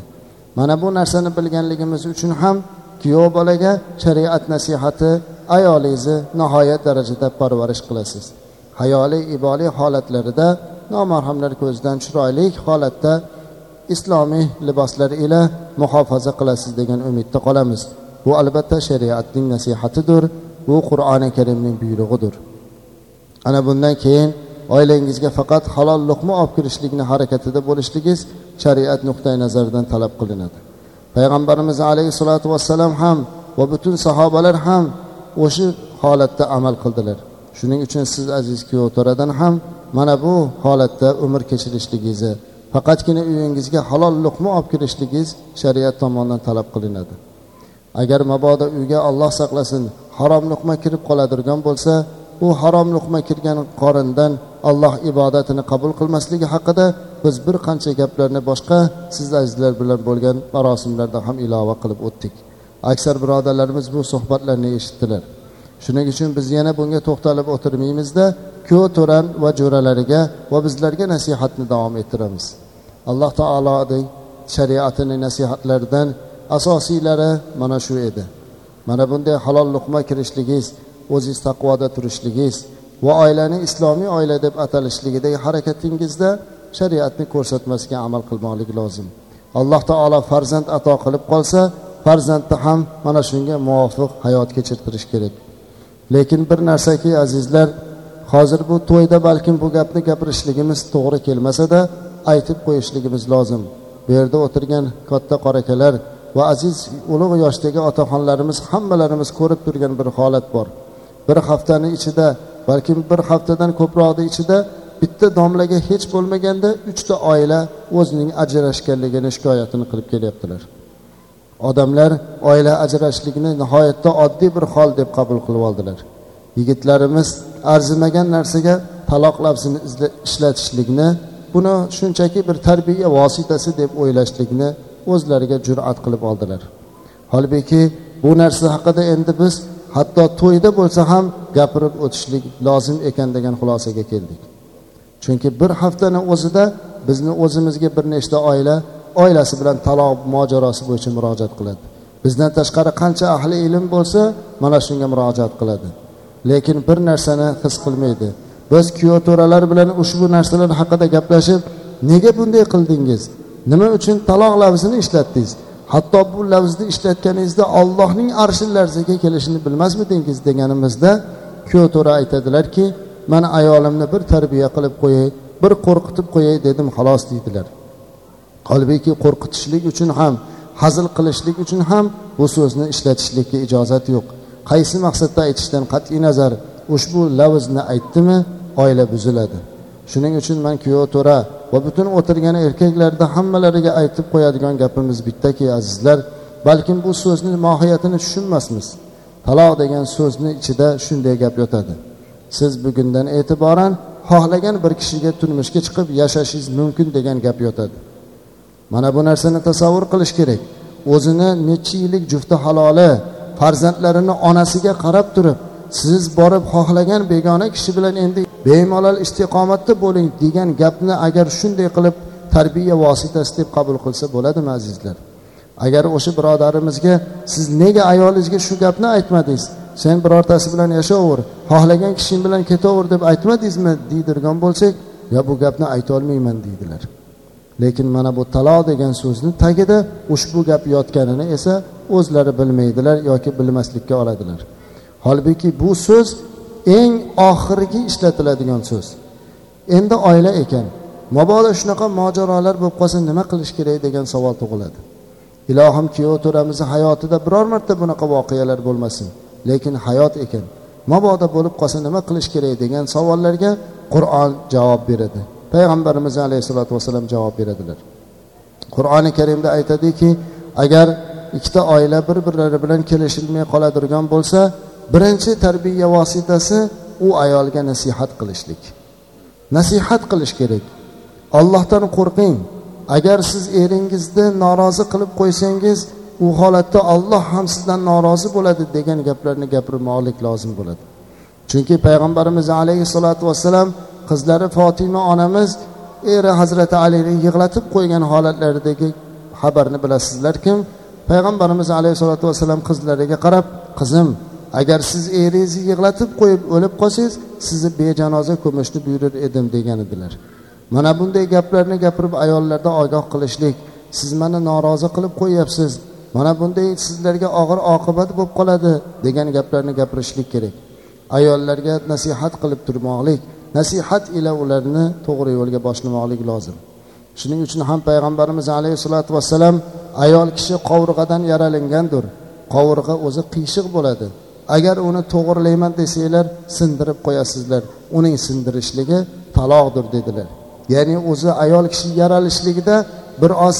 Mana bu narsani bilganligimiz uchun ham kuyov bolaga shariat nasihati ayolingizni nihoyat darajada parvarish qilasiz. Hayoli iboli holatlarida nomarhamlar ko'zidan chiroyli holatda islomiy liboslar ila muhofaza qilasiz degan umidda qolamiz. Bu albatta shariatning nasihatidir bu qur'oni karimning buyrug'idir. Ana bundan keyin oilangizga faqat halol luqma olib kirishlikni harakatida bo'lishligingiz shariat nuqtai nazaridan talab qilinadi. Payg'ambarimiz alayhissalotu vassalam ham va butun sahobalar ham o'sha holatda amal qildilar. Shuning uchun siz aziz kuyovto'radan ham mana bu holatda umr kechirishligingizni faqatgina uyingizga halol luqma olib kirishligingiz shariat tomonidan talab qilinadi. Agar mabodo uyga olloh saqlasin harom luqma kirib qoladigan bo'lsa u harom luqma kirgan qorindan alloh ibodatini qabul qilmasligi haqida biz bir qancha gaplarni boshqa siz azizlar bilan bo'lgan marosimlarda ham ilova qilib o'tdik. Aksar birodarlarimiz bu suhbatlarni eshitdilar. Shuning uchun biz yana bunga to'xtalib o'tirmaymizda kuyov to'ran va jo'ralariga va bizlarga nasihatni davom ettiramiz. Alloh taoloning shariatini nasihatlaridan asosiylari mana shu edi. Mana bunday halol luqma kirishligingiz o'zingiz taqvoda turishligingiz va oilani islomiy oila deb atalishligidagi harakatingizda shariatni ko'rsatmasiga amal qilmoqlik lozim. Alloh taolo farzand ato qilib qolsa farzandni ham mana shunga muvofiq hayot kechirtirish kerak. Lekin bir narsaki azizlar hozir bu to'yda balkim bu gapni gapirishligimiz to'g'ri kelmasada aytib qo'yishligimiz lozim. Bu yerda o'tirgan katta qorakalar va aziz ulug' yoshdagi otaxonlarimiz hammalarimiz ko'rib turgan bir holat bor. Bir haftani ichida balkim bir haftadan ko'proqni ichida bitta domlaga hech bo'lmaganda uchta oila o'zining ajrashganligini shikoyatini qilib kelyaptilar. Odamlar oila ajrashishlikni nihoyatda oddiy bir hol deb qabul qilib oldilar. Yigitlarimiz arzimagan narsaga taloq lafzini ishlatishlikni buni shunchaki bir tarbiya vositasi deb o'ylashlikni o'zlariga jur'at qilib oldilar. Holbuki bu narsa haqida endi biz hatto to'yda bo'lsa ham gapirib o'tishlik lozim ekan degan xulosaga keldik. Chunki bir haftani o'zida bizni o'zimizga bir nechta oila oilasi bilan taloq mojarosi bo'yicha murojaat qiladi. Bizdan tashqari qancha ahli ilm bo'lsa mana shunga murojaat qiladi. Lekin bir narsani his qilmaydi. Biz kuyov to'ralar bilan ushbu narsalar haqida gaplashib nega bunday qildingiz? Nima uchun taloq lafzini ishlatdingiz? Hatto bu lafzni ishlatganingizda ollohning arshi larzaga kelishini bilmasmidingiz deganimizda kuyov to'ra aytadilarki man ayolimni bir tarbiya qilib qo'yay bir qo'rqitib qo'yay dedim xolos deydilar. Holbuki qo'rqitishlik uchun ham hazil qilishlik uchun ham bu so'zni ishlatishlikka ijozat yo'q. Qaysi maqsadda aytishdan qat'iy nazar ushbu lavzni aytdimi oila buziladi. Shuning uchun man kuyov to'ra va butun o'tirgan erkaklarda hammalariga aytib qo'yadigan gapimiz bittaki azizlar balkim bu so'zni mohiyatini tushunmasmiz. Taloq degan so'zni ichida shunday gap yotadi. Siz bugundan e'tiboran xohlagan bir kishiga turmushga chiqib yashashingiz mumkin degan gap yotadi. Mana bu narsani tasavvur qilish kerak. O'zini necha yillik jufti haloli farzandlarini onasiga qarab turib siz borib xohlagan begona kishi bilan endi bemalol istiqomatda bo'ling degan gapni agar shunday qilib tarbiya vositasi deb qabul qilsa bo'ladimi azizlar? Agar o'sha birodarimizga siz nega ayolingizga shu gapni aytmadingiz? Sen birortasi bilan yashaver xohlagan kishing bilan ketaver deb aytmadingizmi deydirgan bo'lsak yo bu gapni aytolmayman deydilar. Lekin mana bu taloq degan so'zni tagida ushbu gap yotganini esa o'zlari bilmaydilar yoki bilmaslikka oladilar. Holbuki bu so'z eng oxirgi ishlatiladigan so'z. Endi oila ekan mabodo shunaqa mojarolar bo'lib qolsa nima qilish kerak degan savol tug'iladi. Ilohim kuyov to'ramizni hayotida biror marta bunaqa voqealar bo'lmasin lekin hayot ekan mabodo bo'lib qolsa nima qilish kerak degan savollarga qur'on javob beradi. Payg'ambarimiz alayhissalotu vassalam javob beradilar. Qur'oni karimda aytadiki agar ikkita oila bir birlari bilan kelishilmay qoladigan bo'lsa birinchi tarbiya vositasi u ayolga nasihat qilishlik. Nasihat qilish kerak. Ollohdan qo'rqing. Agar siz eringizni norozi qilib qo'ysangiz u holatda olloh ham sizdan norozi bo'ladi degan gaplarni gapirmoqlik lozim bo'ladi. Chunki payg'ambarimiz alayhissalotu vassalam qizlari fotima onamiz eri hazrati alini yig'latib qo'ygan holatlaridagi xabarni bilasizlarkim? Payg'ambarimiz alayhissalotu vassalam qizlariga qarab qizim agar siz eringizni yig'latib qo'yib o'lib qolsangiz sizni bejanoza ko'mishni buyurar edim degan edilar mana bunday gaplarni gapirib ayollarda ogoh qilishlik. Siz mani norozi qilib qo'yyapsiz. Mana bunday sizlarga og'ir oqibat bo'lib qoladi degan gaplarni gapirishlik kerak. Ayollarga nasihat qilib turmoqlik nasihat ila ularni to'g'ri yo'lga boshlamoqlik lozim. Shuning uchun ham payg'ambarimiz alayhissalotu vassalam ayol kishi qovurg'adan yaralingandir qovurg'a o'zi qiyshiq bo'ladi. Agar uni to'g'irlayman desanglar sindirib qo'yasizlar. Uning sindirishligi taloqdir dedilar. Ya'ni o'zi ayol kishi yaralishligida bir oz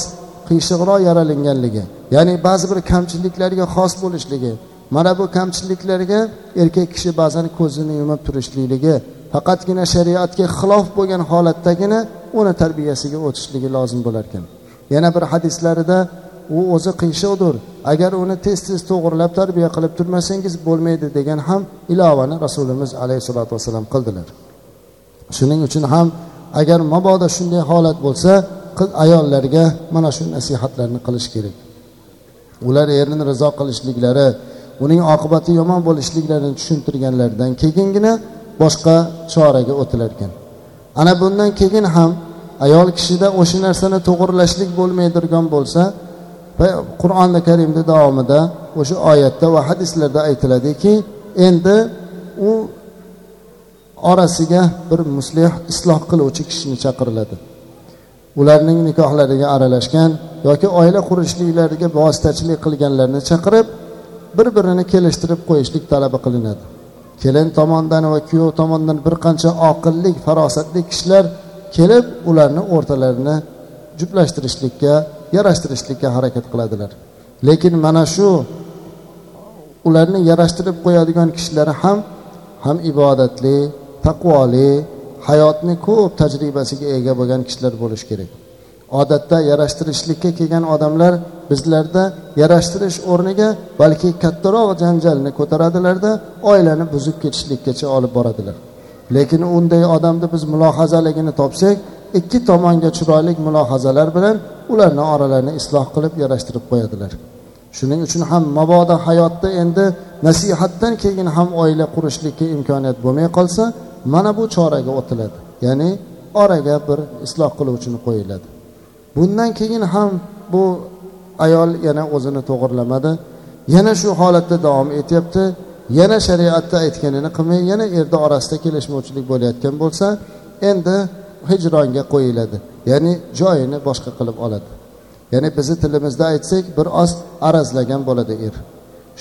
qiyshiqroq yaralanganligi ya'ni ba'zi bir kamchiliklarga xos bo'lishligi mana bu kamchiliklarga erkak kishi ba'zan ko'zini yumib turishlikligi faqatgina shariatga xilof bo'lgan holatdagina uni tarbiyasiga o'tishligi lozim bo'lar ekan yana bir hadislarida u o'zi qiyshiqdir. Agar uni tez tez to'g'irlab tarbiya qilib turmasangiz bo'lmaydi degan ham ilovani rasulimiz alayhissalotu vassalam qildilar. Shuning uchun ham agar mabodo shunday holat bo'lsa qiz ayollarga mana shu nasihatlarni qilish kerak. Ular erini rizo qilishliklari uning oqibati yomon bo'lishliklarini tushuntirganlaridan keyingina boshqa choraga o'tilar ekan ana bundan keyin ham ayol kishida o'sha narsani to'g'irlashlik bo'lmaydigan bo'lsa qur'oni karimni davomida o'sha oyatda va hadislarda aytiladiki endi u orasiga bir muslih isloh qiluvchi kishini chaqiriladi. Ularning nikohlariga aralashgan yoki oila qurishliklariga vositachilik qilganlarni chaqirib bir birini kelishtirib qo'yishlik talabi qilinadi. Kelin tomondan va kuyov tomondan bir qancha oqillik farosatli kishilar kelib ularni o'rtalarini juplashtirishlikka yarashtirishlikka harakat qiladilar. Lekin mana shu ularni yarashtirib qo'yadigan kishilari ham ham ibodatli taqvoli hayotni ko'p tajribasiga ega bo'lgan kishilar bo'lishi kerak. Odatda yarashtirishlikka kelgan odamlar bizlarda yarashtirish o'rniga balki kattaroq janjalni ko'taradilarda oilani buzib ketishlikkacha olib boradilar. Lekin unday odamni biz mulohazaligini topsak ikki tomonga chiroyli mulohazalar bilan ularni oralarini isloh qilib yarashtirib qo'yadilar. Shuning uchun ham mabodo hayotda endi nasihatdan keyin ham oila qurishlikka imkoniyat bo'lmay qolsa mana bu choraga o'tiladi. Ya'ni oraga bir isloh qiluvchini qo'yiladi. Bundan keyin ham bu ayol yana o'zini to'g'irlamadi. Yana shu holatda davom etyapti. Yana shariatda aytganini qilmay yana erda orasida kelishmovchilik bo'layotgan bo'lsa endi hijronga qo'yiladi. Ya'ni joyini boshqa qilib oladi. Ya'ni bizni tilimizda aytsak bir oz arazlagan bo'ladi er.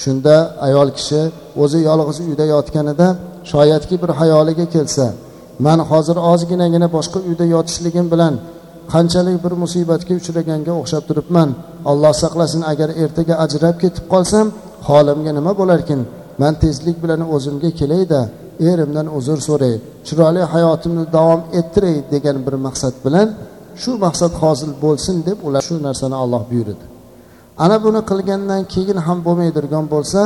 Shunda ayol kishi o'zi yolg'iz uyda yotganida shoyatki bir hayoliga kelsa man hozir ozginagina boshqa uyda yotishligim bilan qanchalik bir musibatga uchraganga o'xshab turibman. Alloh saqlasin agar ertaga ajrab ketib qolsam holimga nima bo'larkin? Man tezlik bilan o'zimga kelayda erimdan uzr so'ray chiroyli hayotimni davom ettiray degan bir maqsad bilan shu maqsad hosil bo'lsin deb ular shu narsani olloh buyurdi. Ana buni qilgandan keyin ham bo'lmaydigan bo'lsa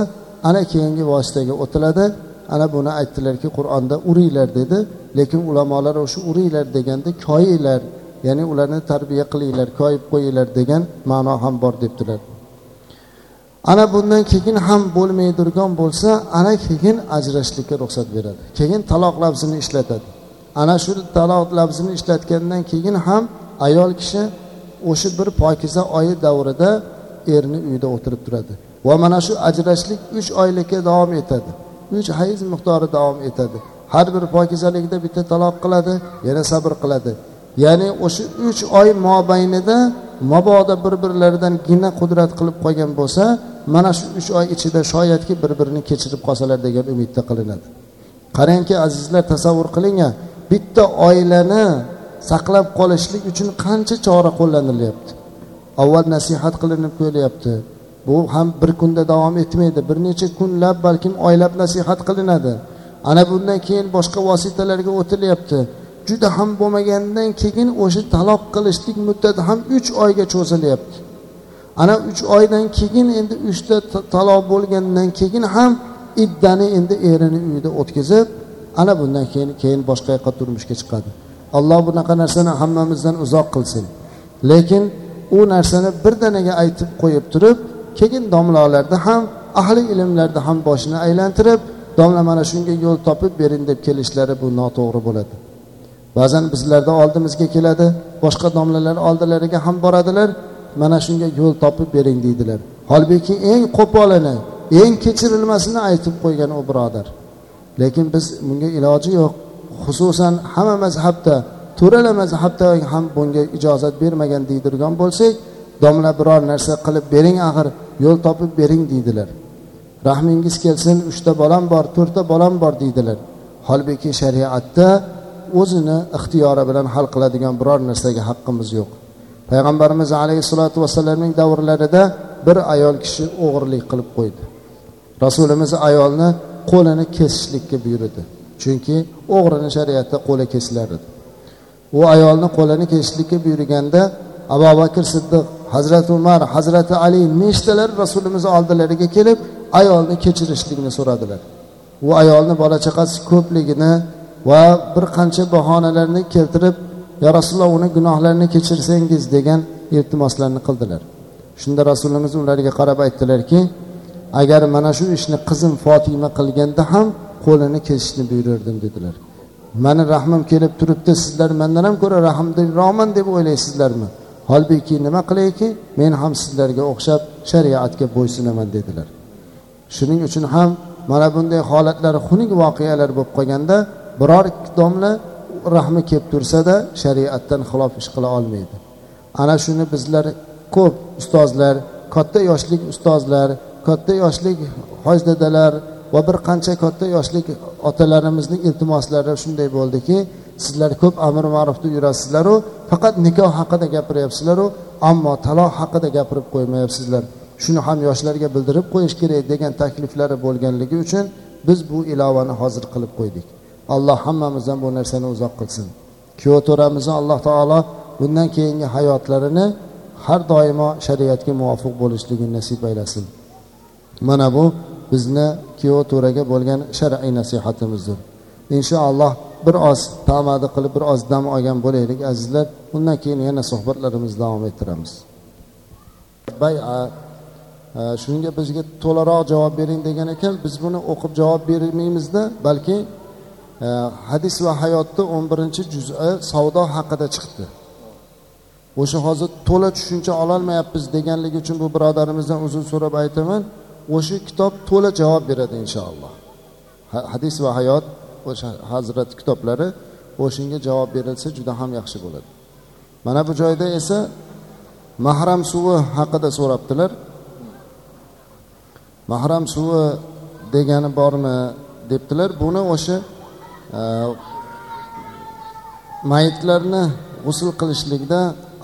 ana keyingi vositaga o'tiladi. Ana buni aytdilarki qur'onda uringlar dedi lekin ulamolar o'sha uringlar deganda koyinglar ya'ni ularni tarbiya qilinglar koyib qo'yinglar degan ma'no ham bor debdilar. Ana bundan keyin ham bo'lmaydigan bo'lsa ana keyin ajrashlikka ruxsat beradi. Keyin taloq lafzini ishlatadi. Ana shu taloq lafzini ishlatgandan keyin ham ayol kishi o'sha bir pokiza oyi davrida erni uyida o'tirib turadi. Va mana shu ajrashlik uch oylikka davom etadi. Uch hayz miqdori davom etadi. Har bir pokizalikda bitta taloq qiladi yana sabr qiladi. Ya'ni o'sha uch oy mobaynida mabodo bir birlaridan gina qudrat qilib qolgan bo'lsa mana shu uch oy ichida shoyatki bir birini kechirib qolsalar degan umidda qilinadi. Qarangki azizlar tasavvur qiling bitta oilani saqlab qolishlik uchun qancha chora qo'llanilyapti? Avval nasihat qilinib ko'ryapti. Bu ham bir kunda davom etmaydi. Bir necha kunlab balkim oylab nasihat qilinadi. Ana bundan keyin boshqa vositalarga o'tilyapti. Juda ham bo'lmagandan keyin o'sha taloq qilishlik muddati ham uch oyga cho'zilyapti ana uch oydan keyin endi uchta taloq bo'lgandan keyin ham iddani endi erini uyida o'tkazib ana bundan keyin keyin boshqa yoqqa turmushga chiqadi. Alloh bunaqa narsani hammamizdan uzoq qilsin. Lekin u narsani birdaniga aytib qo'yib turib keyin domlalarda ham ahli ilmlarda ham boshini aylantirib domla mana shunga yo'l topib bering deb kelishlari bu noto'g'ri bo'ladi. Ba'zan bizlarda oldimizga keladi boshqa domlalar oldilariga ham boradilar. Mana shunga yo'l topib bering deydilar. Holbuki eng qo'polini eng kechirilmasini aytib qo'ygan u birodar. Lekin biz bunga iloji yo'q. Xususan hamma mazhabda to'rala mazhabda ham bunga ijozat bermagan deydirgan bo'lsak domla biror narsa qilib bering axir yo'l topib bering deydilar. Rahmingiz kelsin uchta bolam bor to'rtta bolam bor deydilar. Holbuki shariatda o'zini ixtiyori bilan hal qiladigan biror narsaga haqqimiz yo'q. Payg'ambarimiz alayhissalotu vassalamning davrlarida bir ayol kishi o'g'irlik qilib qo'ydi. Rasulimiz ayolni qo'lini kesishlikka buyurdi chunki o'g'rini shariatda qo'li kesilar edi. U ayolni qo'lini kesishlikka buyurganda abu bakr siddiq hazrati umar hazrati ali nechtalar rasulimiz oldilariga kelib ayolni kechirishlikni so'radilar. U ayolni bola chaqasi ko'pligini va bir qancha bahonalarni keltirib yo rasululloh uni gunohlarini kechirsangiz degan iltimoslarni qildilar. Shunda rasulimiz ularga qarab aytdilarki agar mana shu ishni qizim fotima qilganda ham qo'lini kesishni buyurardim dedilar. Mani rahmim kelib turibdi sizlar mandan ham ko'ra rahmdilroqman deb o'ylaysizlarmi? Holbuki nima qilayki men ham sizlarga o'xshab shariatga bo'ysunaman dedilar. Shuning uchun ham mana bunday holatlar xunuk voqealar bo'lib qolganda biror domla rahmi kelib tursada shariatdan xilof ish qila olmaydi. Ana shuni bizlar ko'p ustozlar katta yoshlik ustozlar katta yoshlik hoj dadalar va bir qancha katta yoshlik otalarimizning iltimoslari shunday bo'ldiki sizlar ko'p amr ma'rufda yurasizlaru faqat nikoh haqida gapiryapsizlaru ammo taloq haqida gapirib qo'ymayapsizlar. Shuni ham yoshlarga bildirib qo'yish kerak degan takliflari bo'lganligi uchun biz bu ilovani hozir qilib qo'ydik. Alloh hammamizdan bu narsani uzoq qilsin. Kuyov to'ramizni alloh taolo bundan keyingi hayotlarini har doimo shariatga muvofiq bo'lishligini nasib aylasin. Mana bu bizni kuyov to'raga bo'lgan shar'iy nasihatimizdir. Inshaalloh bir oz tamadi qilib bir oz dam olgan bo'laylik azizlar. Undan keyin yana suhbatlarimizni davom ettiramiz. Baya e, shunga bizga to'laroq javob bering degan ekan biz buni o'qib javob bermaymizda balki hadis va hayotni o'n birinchi juzi savdo haqida chiqdi. O'sha hozir to'la tushuncha ololmayapmiz deganligi uchun bu birodarimizdan uzr so'rab aytaman. O'sha kitob to'la javob beradi inshaalloh. Hadis va hayot o'sha hazrat kitoblari o'shanga javob berilsa juda ham yaxshi bo'ladi. Mana bu joyda esa mahram suvi haqida so'rabdilar. Mahram suvi degani bormi debdilar. Buni o'sha mayitlarni g'usul qilishlikda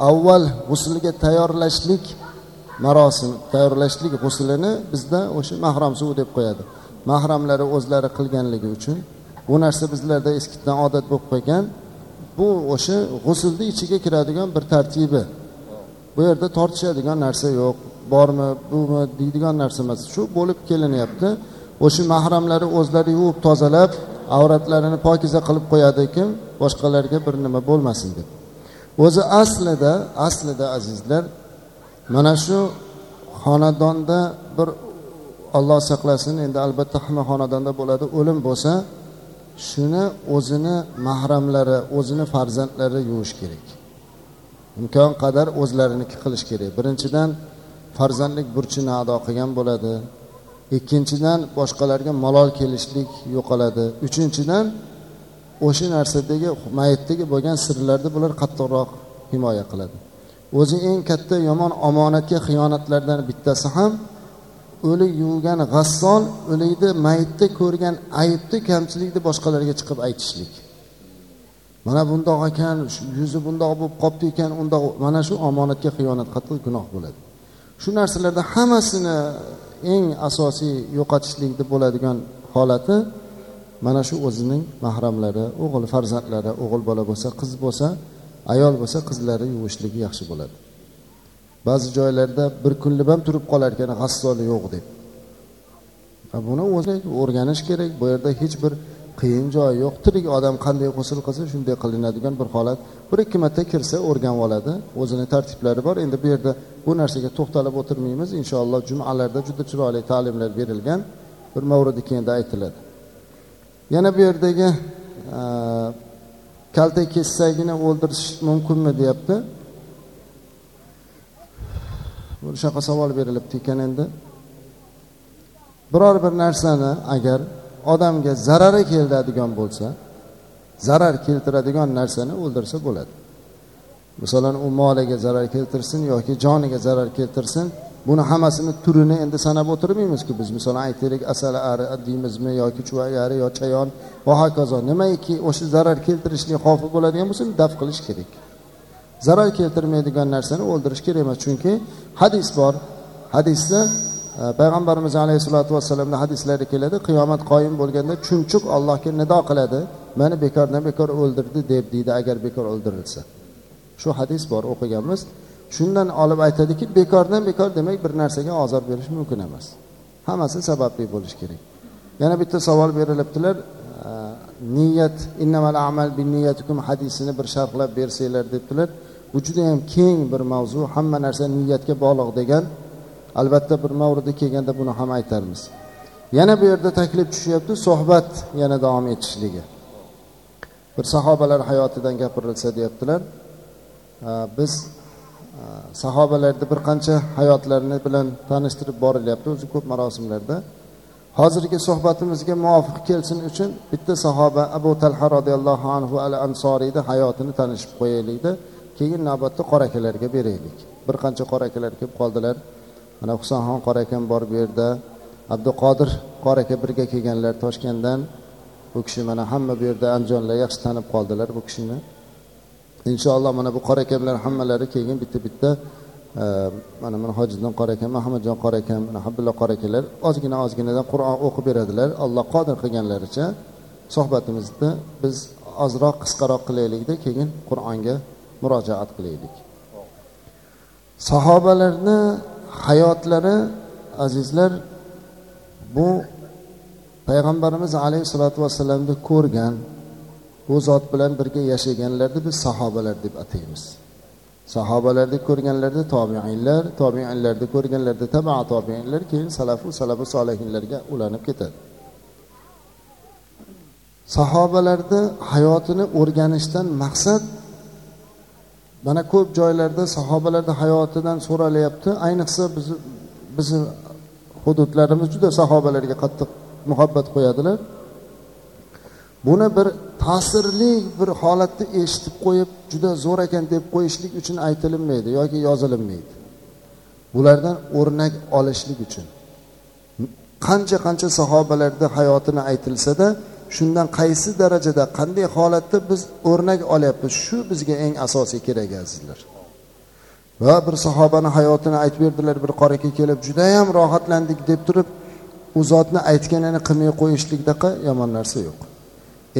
avval g'usulga tayyorlashlik marosim tayyorlashlik g'uslini bizda o'sha mahram suvi deb qo'yadi. Mahramlari o'zlari qilganligi uchun bu narsa bizlarda eskidan odat bo'lib qolgan bu o'sha g'usulni ichiga kiradigan bir tartibi. Bu yerda tortishadigan narsa yo'q bormi bumi deydigan narsa emas. Shu bo'lib kelinyapti. O'sha mahramlari o'zlari yuvib tozalab avratlarini pokiza qilib qo'yadi kim boshqalarga bir nima bo'lmasin deb. O'zi aslida aslida azizlar mana shu xonadonda bir olloh saqlasin endi albatta hamma xonadonda bo'ladi. O'lim bo'lsa shuni o'zini mahramlari o'zini farzandlari yuvish kerak. Imkon qadar o'zlariniki qilish kerak. Birinchidan farzandlik burchini ado qilgan bo'ladi. Ikkinchidan boshqalarga malol kelishlik yo'qoladi. Uchinchidan o'sha narsadagi mayitdagi bo'lgan sirlarni bular qattiqroq himoya qiladi. O'zi eng katta yomon omonatga xiyonatlardan bittasi ham o'lik yuvgan g'assol o'likni mayitda ko'rgan aybni kamchilikni boshqalarga chiqib aytishlik. Mana bundoq ekan yuzi bundoq bo'lib qolibdi ekan undoq mana shu omonatga xiyonat qattiq gunoh bo'ladi. Shu narsalarda hammasini eng asosiy yo'qotishlikni bo'ladigan holati mana shu o'zining mahramlari o'g'il farzandlari o'g'il bola bo'lsa qiz bo'lsa ayol bo'lsa qizlari yuvishligi yaxshi bo'ladi. Ba'zi joylarda bir kunlab ham turib qolar ekan g'assoli yo'q deb. Buni o'zi o'rganish kerak bu yerda hech bir qiyin joyi yo'q. Tirik odam qanday g'usul qilsa shunday qilinadigan bir holat. Bir ikki marta kirsa o'rganib oladi. O'zini tartiblari bor. Endi bu yerda bu narsaga to'xtalib o'tirmaymiz. Inshaalloh jumalarda juda chiroyli ta'limlar berilgan bir mavridi keyinda aytiladi. Yana bu yerdagi e, kaltak kessagina o'ldirish mumkinmi deyapti. Shunaqa savol berilibdi ekan endi. Biror bir narsani agar odamga zarari keladigan bo'lsa zarar keltiradigan narsani o'ldirsa bo'ladi. Masalan u moliga zarar keltirsin yoki joniga zarar keltirsin buni hammasini turini endi sanab o'tirmaymizku biz. Masalan aytaylik asal ari deymizmi yoki chuvayari yo chayon va hokazo nimaiki o'sha zarar keltirishlik xavfi bo'ladigan bo'lsa daf qilish kerak. Zarar keltirmaydigan narsani o'ldirish kerak emas chunki hadis bor. Hadisda payg'ambarimiz alayhissalotu vassalamni hadislarida keladi. Qiyomat qoyim bo'lganda chumchuq allohga nido qiladi. Mani bekordan bekor o'ldirdi deb deydi agar bekor o'ldirilsa. Shu hadis bor o'qiganmiz. Shundan olib aytadiki bekordan bekor demak bir narsaga ozor berish mumkin emas. Hammasi sababli bo'lishi kerak. Yana bitta savol berilibdilar. Niyat innamal amal bin niyatikum hadisini bir sharhlab bersanglar debdilar. Bu judayam keng bir mavzu. Hamma narsa niyatga bog'liq degan albatta bir mavrida kelganda buni ham aytarmiz. Yana bu yerda taklif tushyapti suhbat yana davom etishligi. Bir sahobalar hayotidan gapirilsa deyaptilar biz sahobalarni bir qancha hayotlarini bilan tanishtirib borilyapti o'zi ko'p marosimlarda. Hozirgi suhbatimizga muvofiq kelsin uchun bitta sahoba abu talha roziyallohu anhu al ansoriyni hayotini tanishib qo'yaylikda keyin navbatda qora akalarga beraylik. Bir qancha qora akalar kelib qoldilar. Mana husanxon qora akam bor bu yerda abduqodir qora aka birga kelganlar toshkentdan. Bu kishi mana hamma bu yerda andijonlar yaxshi tanib qoldilar bu kishini. Inshaalloh mana bu qori aka bilan hammalari keyin bitta bitta e, mana mana hojiddin qora akam muhammadjon qora akam mana habdulla qora akalar ozgina ozginadan qur'on o'qib beradilar. Alloh qodir qilganlaricha suhbatimizni biz ozroq qisqaroq qilaylikda keyin qur'onga murojaat qilaylik. Sahobalarni hayotlari azizlar bu payg'ambarimiz alayhissalotu vassalamni ko'rgan bu zot bilan birga yashaganlarni biz sahobalar deb ataymiz. Sahobalarni ko'rganlarda tobiinlar tobiinlarni ko'rganlarda taba tobiinlar keyin salafu salafu solihinlarga ulanib ketadi. Sahobalarni hayotini o'rganishdan maqsad mana ko'p joylarda sahobalarni hayotidan so'ralyapti ayniqsa bizni bizni hududlarimiz juda sahobalarga qattiq muhabbat qo'yadilar. Buni bir ta'sirli bir holatda eshitib qo'yib juda zo'r ekan deb qo'yishlik uchun aytilinmaydi yoki yozilinmaydi. Bulardan o'rnak olishlik uchun. Qancha qancha sahobalarni hayotini aytilsada shundan qaysi darajada qanday holatda biz o'rnak olyapmiz? Shu bizga eng asosiy kerak azizlar. Va bir sahobani hayotini aytib berdilar. Bir qora aka kelib judayam rohatlandik deb turib u zotni aytganini qilmay qo'yishlikdaqa yomon narsa yo'q.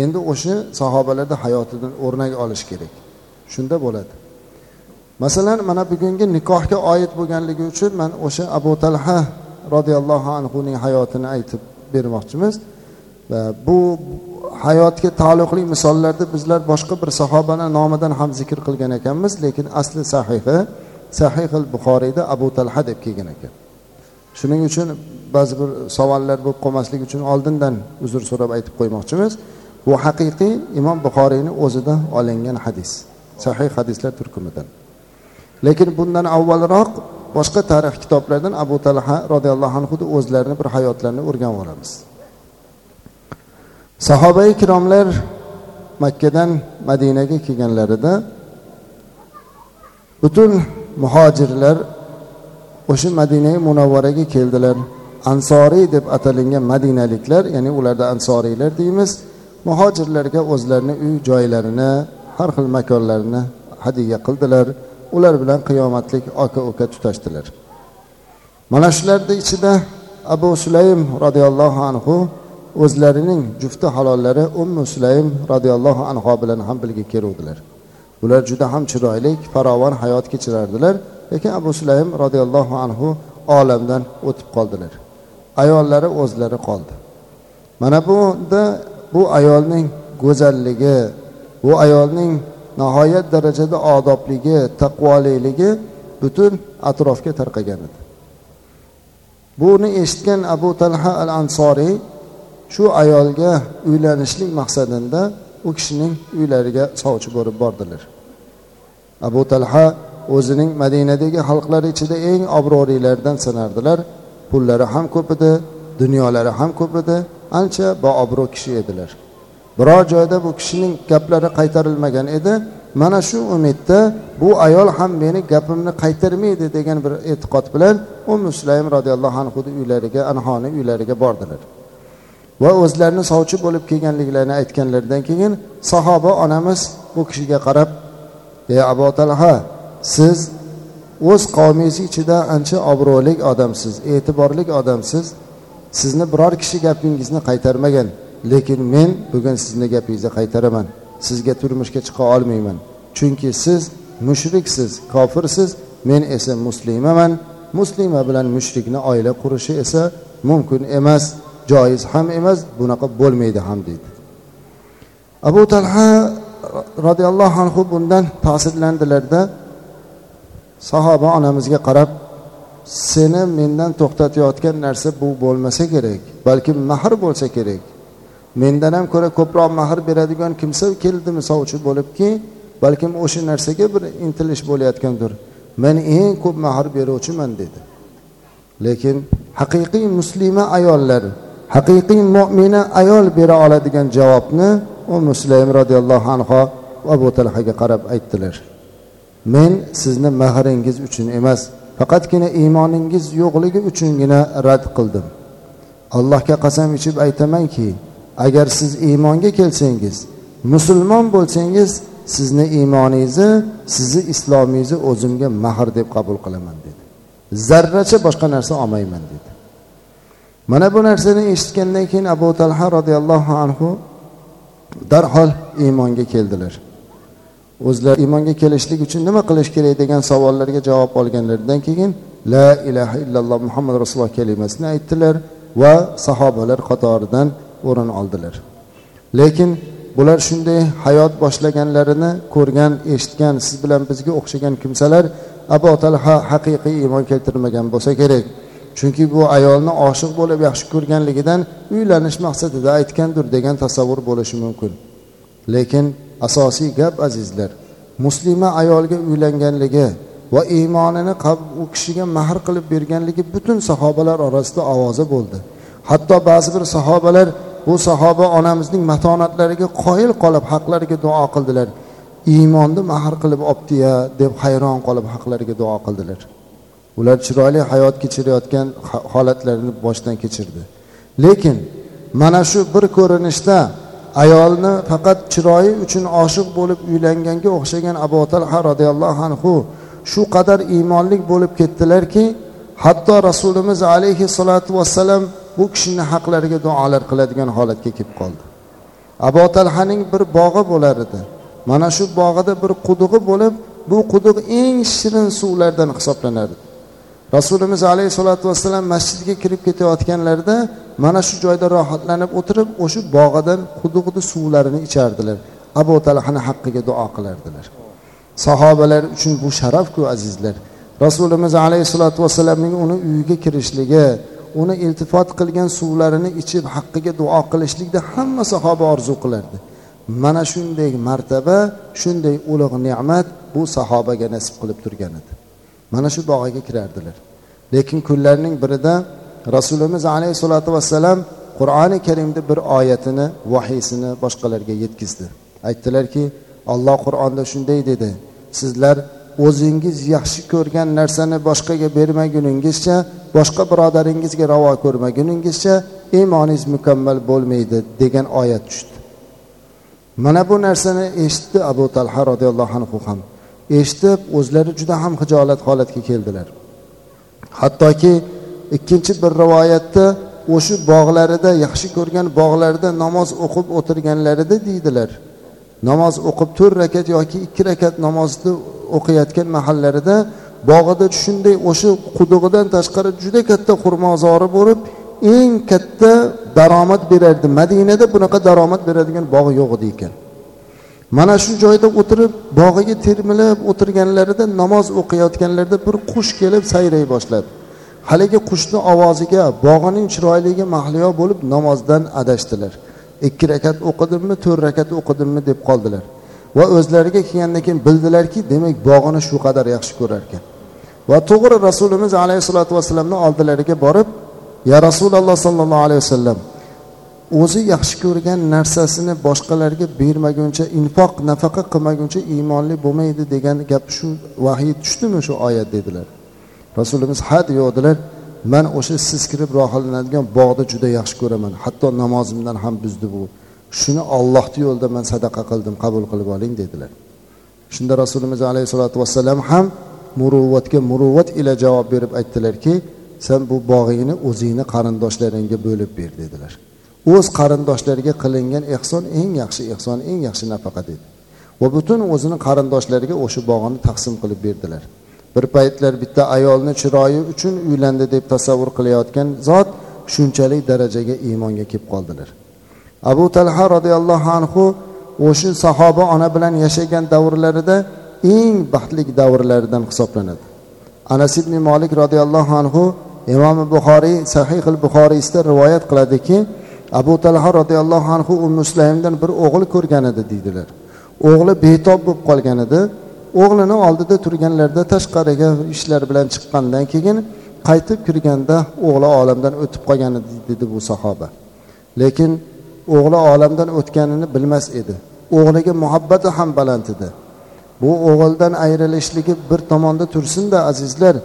Endi o'sha sahobalarni hayotidan o'rnak olish kerak. Shunda bo'ladi. Masalan mana bugungi nikohga oid bo'lganligi uchun man o'sha abu talha roziyallohu anhuning hayotini aytib bermoqchimiz. Bu hayotga taalluqli misollarda bizlar boshqa bir sahobani nomidan ham zikr qilgan ekanmiz lekin asli sahihi sahih al buxoriyda abu talha deb kelgan ekan. Shuning uchun ba'zi bir savollar bo'lib qolmasligi uchun oldindan uzr so'rab aytib qo'ymoqchimiz. Bu haqiqiy imom buxoriyni o'zidan olingan hadis sahih hadislar turkumidan. Lekin bundan avvalroq boshqa tarix kitoblardan abu talha roziyallohu anhuni o'zlarini bir hayotlarini o'rganib olamiz. Sahoba ikromlar makkadan madinaga kelganlarida butun muhojirlar o'sha madinai munavvaraga keldilar. Ansoriy deb atalgan madinaliklar ya'ni ularda ansoriylar deymiz muhojirlarga o'zlarini uy joylarini har xil makonlarini hadya qildilar. Ular bilan qiyomatlik aka uka tutashdilar. Mana shularni ichida abu sulaym roziyallohu anhu o'zlarining jufti halollari ummu sulaym roziyallohu anhu bilan ham birga keluvdilar. Ular juda ham chiroyli farovon hayot kechirardilar lekin abu sulaym roziyallohu anhu olamdan o'tib qoldilar. Ayollari o'zlari qoldi. Mana bunda bu ayolning go'zalligi bu ayolning nihoyat darajada odobligi taqvoliligi butun atrofga tarqagan edi. Buni eshitgan abu talha al ansoriy shu ayolga uylanishlik maqsadida u kishining uylariga sovchi bo'lib bordilar. Abu talha o'zining madinadagi xalqlar ichida eng obro'lilardan sanardilar pullari ham ko'p edi dunyolari ham ko'p edi ancha baobro' kishi edilar. Biror joyda bu kishining gaplari qaytarilmagan edi mana shu umidda bu ayol ham meni gapimni qaytarmaydi degan bir e'tiqod bilan u musulaym roziyallohu anhu uylariga anhoni uylariga bordilar. Va o'zlarini sovchi bo'lib kelganliklarini aytganlaridan keyin sahoba onamiz bu kishiga qarab ey abu talha siz o'z qavmingiz ichida ancha obro'li odamsiz e'tiborli odamsiz. Sizni biror kishi gapingizni qaytarmagan lekin men bugun sizni gapingizni qaytaraman. Sizga turmushga chiqa olmayman. Chunki siz mushriksiz kofirsiz. Men esa muslimaman. Muslima bilan mushrikni oila qurishi esa mumkin emas. Joiz ham emas bunaqa bo'lmaydi ham deydi. Abu talha roziyallohu anhu bundan ta'sirlandilarda sahoba onamizga qarab seni mendan to'xtatayotgan narsa bu bo'lmasa kerak balki mahr bo'lsa kerak. Mendan ham ko'ra ko'proq mahr beradigan kimsa keldi misol uchun bo'libki balkim o'sha narsaga bir intilish bo'layotgandir. Men eng ko'p mahr beruvchiman dedi. Lekin haqiqiy muslima ayollar haqiqiy mo'mina ayol bera oladigan javobni u muslim roziyallohu anhu abu talhaga qarab aytdilar. Men sizni mahringiz uchun emas faqatgina iymoningiz yo'qligi uchungina rad qildim. Allohga qasam ichib aytamanki agar siz iymonga kelsangiz musulmon bo'lsangiz sizni iymoningizni sizni islomingizni o'zimga mahr deb qabul qilaman dedi. Zarracha boshqa narsa olmayman dedi. Mana bu narsani eshitgandan keyin abu talha roziyallohu anhu darhol iymonga keldilar. O'zlari iymonga kelishlik uchun nima qilish kerak degan savollarga javob olganlaridan keyin la ilaha illalloh muhammad rasululloh kalimasini aytdilar va sahobalar qatoridan o'rin oldilar. Lekin bular shunday hayot boshlaganlarini ko'rgan eshitgan siz bilan bizga o'xshagan kimsalar abu talha haqiqiy iymon keltirmagan bo'lsa kerak. Chunki bu ayolni oshiq bo'lib yaxshi ko'rganligidan uylanish maqsadida aytgandir degan tasavvur bo'lishi mumkin. Lekin asosiy gap azizlar muslima ayolga uylanganligi va iymonini u kishiga mahr qilib berganligi butun sahobalar orasida ovoza bo'ldi. Hatto ba'zi bir sahobalar bu sahoba onamizning matonatlariga qoyil qolib haqlariga duo qildilar. Iymonni mahr qilib olibdiya deb hayron qolib haqlariga duo qildilar. Ular chiroyli hayot kechirayotgan holatlarini boshdan kechirdi. Lekin mana shu bir ko'rinishda ayolni faqat chiroyi uchun oshiq bo'lib uylanganga o'xshagan abu talha roziyallohu anhu shu qadar iymonlik bo'lib ketdilarki hatto rasulimiz alayhissalotu vassalam bu kishini haqlariga duolar qiladigan holatga kelib qoldi. Abu talhaning bir bog'i bo'lar edi. Mana shu bog'ida bir qudug'i bo'lib bu quduq eng shirin suvlardan hisoblanardi rasulimiz alayhissalotu vassalam masjidga kirib ketayotganlarida mana shu joyda rohatlanib o'tirib o'sha bog'idan xuddi suvlarini ichardilar. Abu talhani haqqiga duo qilardilar. Sahobalar uchun bu sharafku azizlar. Rasulimiz alayhissalotu vassalamning uni uyiga kirishligi uni iltifot qilgan suvlarini ichib haqqiga duo qilishlikni hamma sahoba orzu qilardi. Mana shunday martaba shunday ulug' ne'mat bu sahobaga nasib qilib turgan edi. Mana shu bog'iga kirardilar. Lekin kunlarning birida rasulimiz alayhissalotu vassalam qur'oni karimni bir oyatini vahiysini boshqalarga yetkazdi. Aytdilarki alloh qur'onda shunday dedi sizlar o'zingiz yaxshi ko'rgan narsani boshqaga bermaguningizcha boshqa birodaringizga ravo ko'rmaguningizcha iymoningiz mukammal bo'lmaydi degan oyat tushdi. Mana bu narsani eshitdi abu talha roziyallohu anhu ham. Eshitib o'zlari juda ham hijolat holatga keldilar. Hattoki ikkinchi bir rivoyatda o'sha bog'larida yaxshi ko'rgan bog'larida namoz o'qib o'tirganlarida deydilar. Namoz o'qib to'rt rakat yoki ikki rakat namozni o'qiyotgan mahallarida bog'ida shunday o'sha qudug'idan tashqari juda katta xurmozori bo'lib eng katta daromad berardi. Madinada bunaqa daromad beradigan bog' yo'q edi ekan. Mana shu joyda o'tirib bog'iga termilib o'tirganlarida namoz o'qiyotganlarida bir qush kelib sayray boshladi. Haligi qushni ovoziga bog'ining chiroyligi mahliyo bo'lib namozdan adashdilar. Ikki rakat o'qidimmi to'rt rakat o'qidimmi deb qoldilar. Va o'zlariga kelgandan keyin bildilarki demak bog'ini shu qadar yaxshi ko'rar ekan va to'g'ri rasulimiz alayhissalotu vassalamni oldilariga borib ya rasululloh sollallohu alayhi vasallam o'zi yaxshi ko'rgan narsasini boshqalarga bermaguncha infoq nafaqa qilmaguncha iymonli bo'lmaydi degan gap shu vahiy tushdimi shu oyat dedilar. Rasulimiz ha deyodilar man o'sha siz kirib rohatlanadigan bog'ni juda yaxshi ko'raman. Hatto namozimdan ham buzdi bu. Shuni ollohni yo'lida man sadaqa qildim qabul qilib oling dedilar. Shunda rasulimiz alayhissalotu vassalam ham muruvvatga muruvvat ila javob berib aytdilarki sen bu bog'ingni o'zingni qarindoshlaringga bo'lib ber dedilar. O'z qarindoshlariga qilingan ehson eng yaxshi ehson eng yaxshi nafaqa dedi. Va butun o'zini qarindoshlariga o'sha bog'ini taqsim qilib berdilar. Bir paytlar bitta ayolni chiroyi uchun uylandi deb tasavvur qilayotgan zot shunchalik darajaga iymonga kelib qoldilar. Abu talha roziyallohu anhu o'sha sahoba ona bilan yashagan davrlarida eng baxtli davrlaridan hisoblanadi. Anas ibn molik roziyallohu anhu imom buxoriy sahih buxoriysda rivoyat qiladiki abu talha roziyallohu anhu u muslimdan bir o'g'il ko'rgan edi deydilar. O'g'li betob bo'lib qolgan edi. O'g'lini oldida turganlarida tashqariga ishlar bilan chiqqandan keyin qaytib kirganda o'g'li olamdan o'tib qolgan edi dedi bu sahoba. Lekin o'g'li olamdan o'tganini bilmas edi. O'g'liga muhabbati ham baland edi. Bu o'g'ildan ayrilishligi bir tomonda tursinda azizlar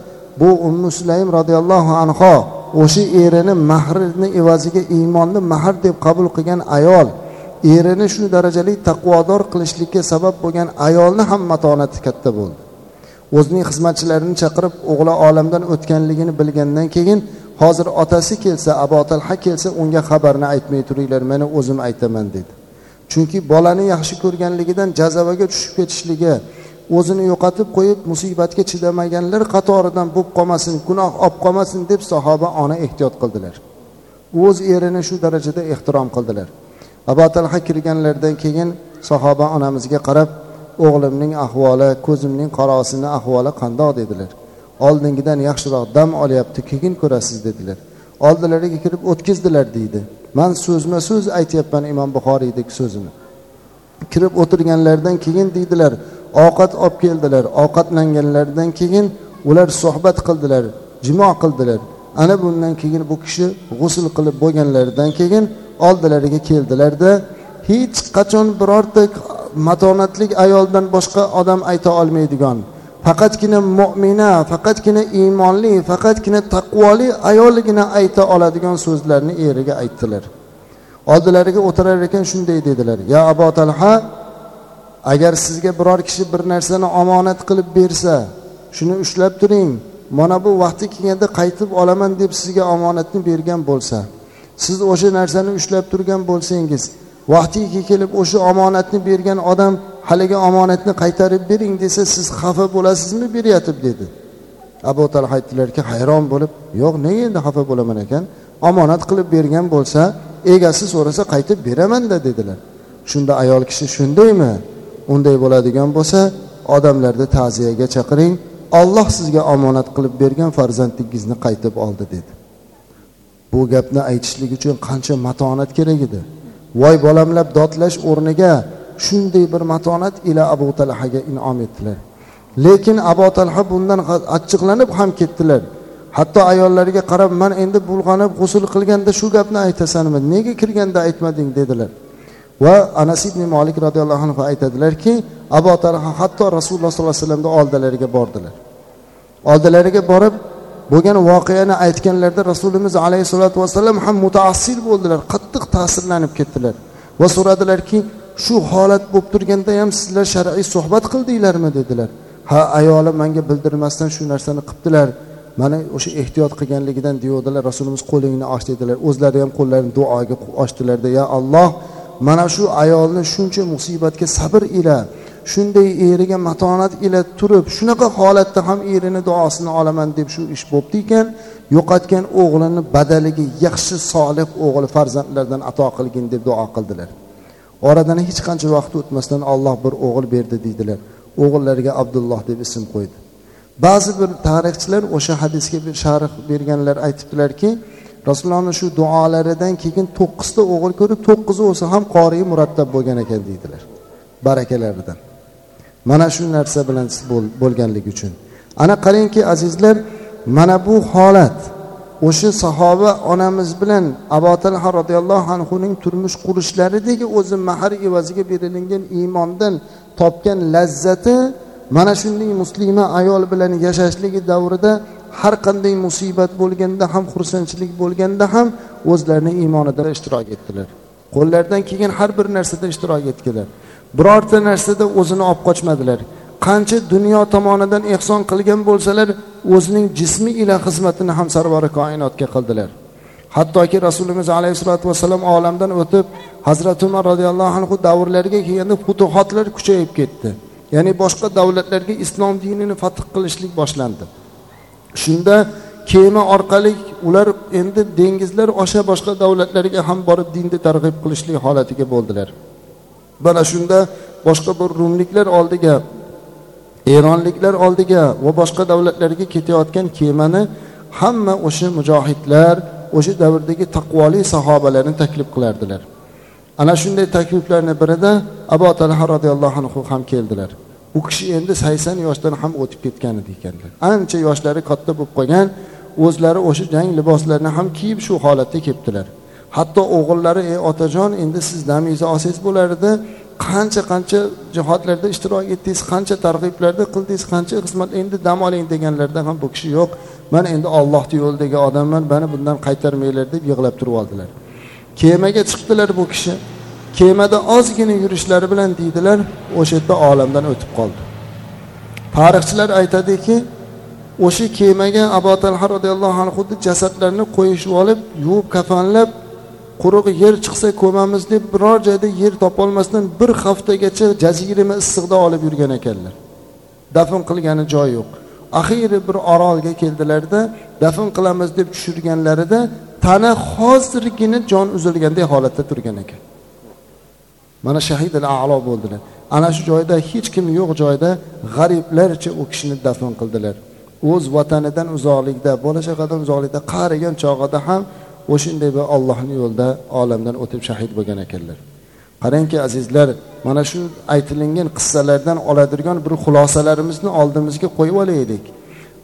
bu ummu sulaym roziyallohu anho o'sha erini mahrini evaziga iymonni mahr deb qabul qilgan ayol erini shu darajali taqvodor qilishlikka sabab bo'lgan ayolni ham matonati katta bo'ldi. O'zining xizmatchilarini chaqirib o'g'li olamdan o'tganligini bilgandan keyin hozir otasi kelsa abu talha kelsa unga xabarni aytmay turinglar meni o'zim aytaman dedi. Chunki bolani yaxshi ko'rganligidan jazavaga tushib ketishligi o'zini yo'qotib qo'yib musibatga chidamaganlar qatoridan bo'lib qolmasin gunoh olib qolmasin deb sahoba ona ehtiyot qildilar. O'z erini shu darajada ehtirom qildilar. Abu talha kirganlaridan keyin sahoba onamizga qarab o'g'limning ahvoli ko'zimning qorosini ahvoli qandoq dedilar. Oldingidan yaxshiroq dam olyapti keyin ko'rasiz dedilar. Oldilariga kirib o'tkazdilar deydi. Man so'zma so'z aytyapman imom buxoriydagi so'zini. Kirib o'tirganlaridan keyin deydilar ovqat olib keldilar ovqatlanganlaridan keyin ular suhbat qildilar jimo qildilar. Ana bundan keyin bu kishi g'usul qilib bo'lganlaridan keyin oldilariga keldilarda hech qachon birorta matonatli ayoldan boshqa odam ayta olmaydigan faqatgina mo'mina faqatgina iymonli faqatgina taqvoli ayolgina ayta oladigan so'zlarni eriga aytdilar. Oldilariga o'tirar ekan shunday dedilar. Ya abu talha agar sizga biror kishi bir narsani omonat qilib bersa shuni ushlab turing. Mana bu vaqti kelganda qaytib olaman deb sizga omonatni bergan bo'lsa siz o'sha narsani ushlab turgan bo'lsangiz vaqtiki kelib o'sha omonatni bergan odam haligi omonatni qaytarib bering desa siz xafa bo'lasizmi beryotib dedi. Abu talha aytdilarki hayron bo'lib yo'q nega endi xafa bo'laman ekan? Omonat qilib bergan bo'lsa egasi so'rasa qaytib beramanda dedilar. Shunda ayol kishi shundaymi unday bo'ladigan bo'lsa odamlarni ta'ziyaga chaqiring. Olloh sizga omonat qilib bergan farzandingizni qaytib oldi dedi. Bu gapni aytishlik uchun qancha matonat kerak edi. Voy bolamlab dodlash o'rniga shunday bir matonat ila abu talhaga inom etdilar. Lekin abu talha bundan achchiqlanib ham ketdilar. Hatto ayollariga qarab man endi bulg'anib g'usul qilganda shu gapni aytasanmi? Nega kirganda aytmading? dedilar. Va anas ibn molik roziyallohu anhu aytadilarki abu talha hatto rasululloh sollallohu alayhi vasallamni oldilariga bordilar. Oldilariga borib bo'lgan voqeani aytganlarida rasulimiz alayhissalotu vassalam ham mutaassir bo'ldilar qattiq ta'sirlanib ketdilar. Va so'radilarki shu holat bo'lib turganda ham sizlar shar'iy suhbat qildinglarmi? dedilar. Ha ayolim manga bildirmasdan shu narsani qilibdilar mana o'sha ehtiyot qilganligidan deyavdilar rasulimiz qo'lingni och dedilar. O'zlari ham qo'llarini duoga ochdilarda. Ya alloh mana shu ayolni shuncha musibatga sabr ila shunday eriga matonat ila turib shunaqa holatda ham erini duosini olaman deb shu ish bo'libdi ekan yo'qotgan o'g'lini badaliga yaxshi solih o'g'il farzandlardan ato qilgin deb duo qildilar. Oradan hech qancha vaqt o'tmasdan olloh bir o'g'il berdi deydilar. O'g'illariga abdulloh deb ism qo'ydi. Ba'zi bir tarixchilar o'sha hadisga bir sharh berganlar aytibdilarki rasulullohni shu duolaridan keyin to'qqizta o'g'il ko'rib to'qqizi bo'lsa ham qoriy murattab bo'lgan ekan deydilar barakalaridan. Mana shu narsa bilan bo'lganligi uchun. Ana qarangki azizlar mana bu holat o'sha sahoba onamiz bilan abu talha roziyallohu anhuning turmush qurishlaridagi o'zi mahar evaziga berilingan iymondan topgan lazzati mana shunday muslima ayol bilan yashashligi davrida har qanday musibat bo'lganda ham xursandchilik bo'lganda ham o'zlarini iymonida ishtirok etdilar. Qo'llaridan kelgan har bir narsada ishtirok etdilar. Birorta narsada o'zini olib qochmadilar. Qancha dunyo tomonidan ehson qilgan bo'lsalar o'zining jismi ila xizmatini ham sarvari koinotga qildilar. Hattoki rasulimiz alayhissalotu vassalom olamdan o'tib hazrati umar roziyallohu anhu davrlariga kelganda futuhotlar kuchayib ketdi. Ya'ni boshqa davlatlarga islom dinini fath qilishlik boshlandi. Shunda kema orqali ular endi dengizlar osha boshqa davlatlarga ham borib dinni targ'ib qilishlik holatiga bo'ldilar. Mana shunda boshqa bir rumliklar oldiga eronliklar oldiga va boshqa davlatlarga ketayotgan kemani hamma o'sha mujohidlar o'sha davrdagi taqvoli sahobalarni taklif qilardilar. Ana shunday takliflarni birida abu talha roziyallohu anhu ham keldilar. U kishi endi sakson yoshdan ham o'tib ketgan edi ekanlar. Ancha yoshlari katta bo'lib qolgan o'zlari o'sha jang liboslarini ham kiyib shu holatda kelibdilar. Hatto o'g'illari ey otajon endi siz damingizni olsangiz bo'lar edi qancha qancha jihodlarda ishtirok etdingiz qancha targ'iblarda qildingiz qancha xizmat endi dam oling deganlarida ham bu kishi yo'q. Man endi ollohni yo'lidagi odamman mani bundan qaytarmanglar deb yig'lab turib oldilar. Kemaga chiqdilar bu kishi. Kemada ozgina yurishlari bilan deydilar o'sha yerda olamdan o'tib qoldi. Tarixchilar aytadiki o'sha kemaga abu talha roziyallohu anhu jasadlarni qo'yishib olib yuvib kafanlab quruq yer chiqsa ko'mamiz deb biror joyda yer topolmasdan bir haftagacha jazirama issiqda olib yurgan ekanlar. Dafn qilgani joy yo'q. Axiyri bir orolga keldilarda dafn qilamiz deb tushirganlarida tana hozirgina jon uzilganday holatda turgan ekan. Mana shahidil alo bo'ldilar. Ana shu joyda hech kim yo'q joyda g'ariblarcha u kishini dafn qildilar. O'z vatanidan uzoqlikda bola chaqadan uzoqlikda qarigan chog'ida ham o'shanday bir ollohni yo'lida olamdan o'tib shahid bo'lgan ekanlar. Qarangki azizlar mana shu aytilingan qissalardan oladigan bir xulosalarimizni oldimizga qo'yib olaylik.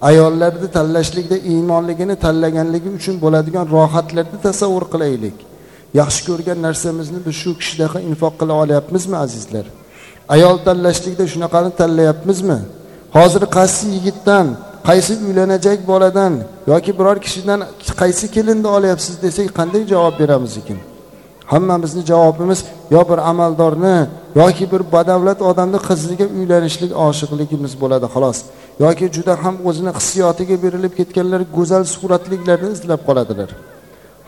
Ayollarni tanlashlikda iymonligini tanlaganligi uchun bo'ladigan rohatlarni tasavvur qilaylik. Yaxshi ko'rgan narsamizni biz shu kishidaqa infoq qila olyapmizmi azizlar? Ayol tanlashlikda shunaqani tanlayapmizmi? Hozir qaysi yigitdan qaysi uylanajak boladan yoki biror kishidan qaysi kelinni olyapsiz desak qanday javob beramiz ekan? Hammamizni javobimiz yo bir amaldorni yoki bir badavlat odamni qiziga uylanishlik oshiqligimiz bo'ladi xolos. Yoki juda ham o'zini hissiyotiga berilib ketganlar go'zal suratliklarni izlab qoladilar.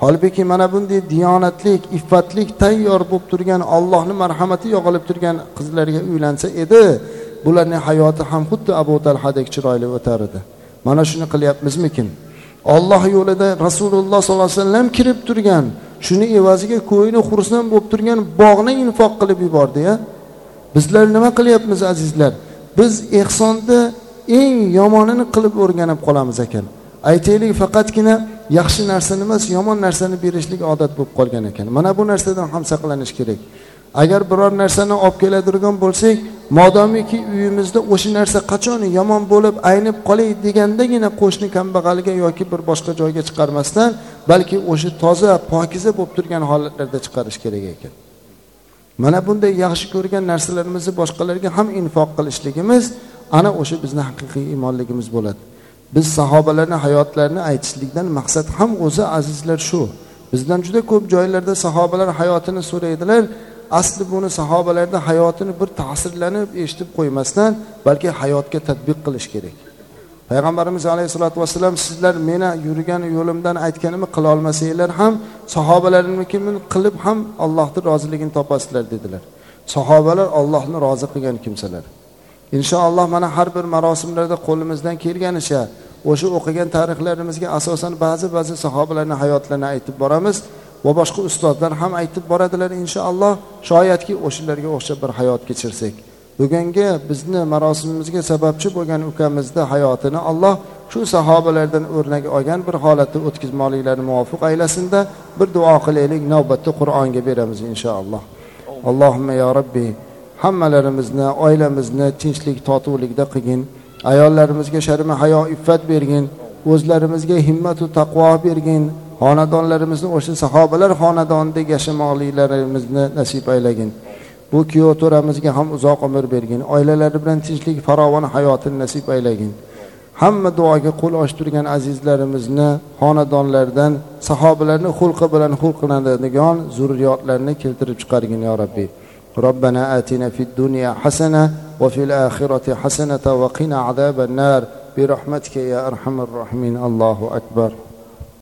Holbuki mana bunday diyonatlik iffatlik tayyor bo'lib turgan ollohni marhamati yog'ilib turgan qizlarga uylansa edi bularning hayoti ham xuddi abu talhadek chiroyli o'tar edi. Mana shuni qilyapmizmikin? Olloh yo'lida rasululloh sollallohu alayhi vasallam kirib turgan shuni evaziga ko'ngli xursand bo'lib turgan bog'ni infoq qilib yubordi ya. Bizlar nima qilyapmiz azizlar? Biz ehsonni eng yomonini qilib o'rganib qolamiz ekan. Aytaylik faqatgina yaxshi narsani emas yomon narsani berishlik odat bo'lib qolgan ekan. Mana bu narsadan ham saqlanish kerak. Agar biror narsani olib keladigan bo'lsak modomiki uyimizda o'sha narsa qachon yomon bo'lib aynib qolay degandagina qo'shni kambag'alga yoki bir boshqa joyga chiqarmasdan balki o'sha toza pokiza bo'lib turgan holatlarda chiqarish kerak ekan. Mana bunday yaxshi ko'rgan narsalarimizni boshqalarga ham infoq qilishligimiz ana o'sha bizni haqiqiy iymonligimiz bo'ladi. Biz sahobalarni hayotlarini aytishlikdan maqsad ham o'zi azizlar shu. Bizdan juda ko'p joylarda sahobalar hayotini so'raydilar. Asli buni sahobalarni hayotini bir ta'sirlanib eshitib qo'ymasdan balki hayotga tadbiq qilish kerak. Payg'ambarimiz alayhissalotu vassalam sizlar meni yurgan yo'limdan aytganimni qila olmasanglar ham sahobalarnikini qilib ham allohni roziligini topasizlar dedilar. Sahobalar ollohni rozi qilgan kimsalar. Inshaalloh mana har bir marosimlarda qo'limizdan kelganicha o'sha o'qigan tarixlarimizga asosan ba'zi ba'zi sahobalarni hayotlarini aytib boramiz va boshqa ustozlar ham aytib boradilar inshaalloh shoyatki o'shalarga o'xshab bir hayot kechirsak. Bugungi bizni marosimimizga sababchi bo'lgan ukamizni hayotini alloh shu sahobalardan o'rnak olgan bir holatda o'tkazmoqliklarini muvofiq aylasinda bir duo qilaylik navbatda qur'onga beramiz inshaalloh. Allohimma yo robbiy hammalarimizni oilamizni tinchlik totuvlikda qilgin. Ayollarimizga sharma hayo iffat bergin. O'zlarimizga himmatu taqvo bergin. Xonadonlarimizni o'sha sahobalar xonadonidek yashamoqliklarimizni nasib aylagin. Bu kuyov to'ramizga ham uzoq umr bergin. Oilalari bilan tinchlik farovon hayotini nasib aylagin. Hamma duoga qo'l ochtirgan azizlarimizni xonadonlaridan sahobalarni xulqi bilan xulqlanadigan zurriyotlarni keltirib chiqargin yo rabbiy ربنا آتنا في الدنيا حسنة وفي الآخرة حسنة وقنا عذاب النار. برحمتك يا أرحم الراحمين. الله أكبر.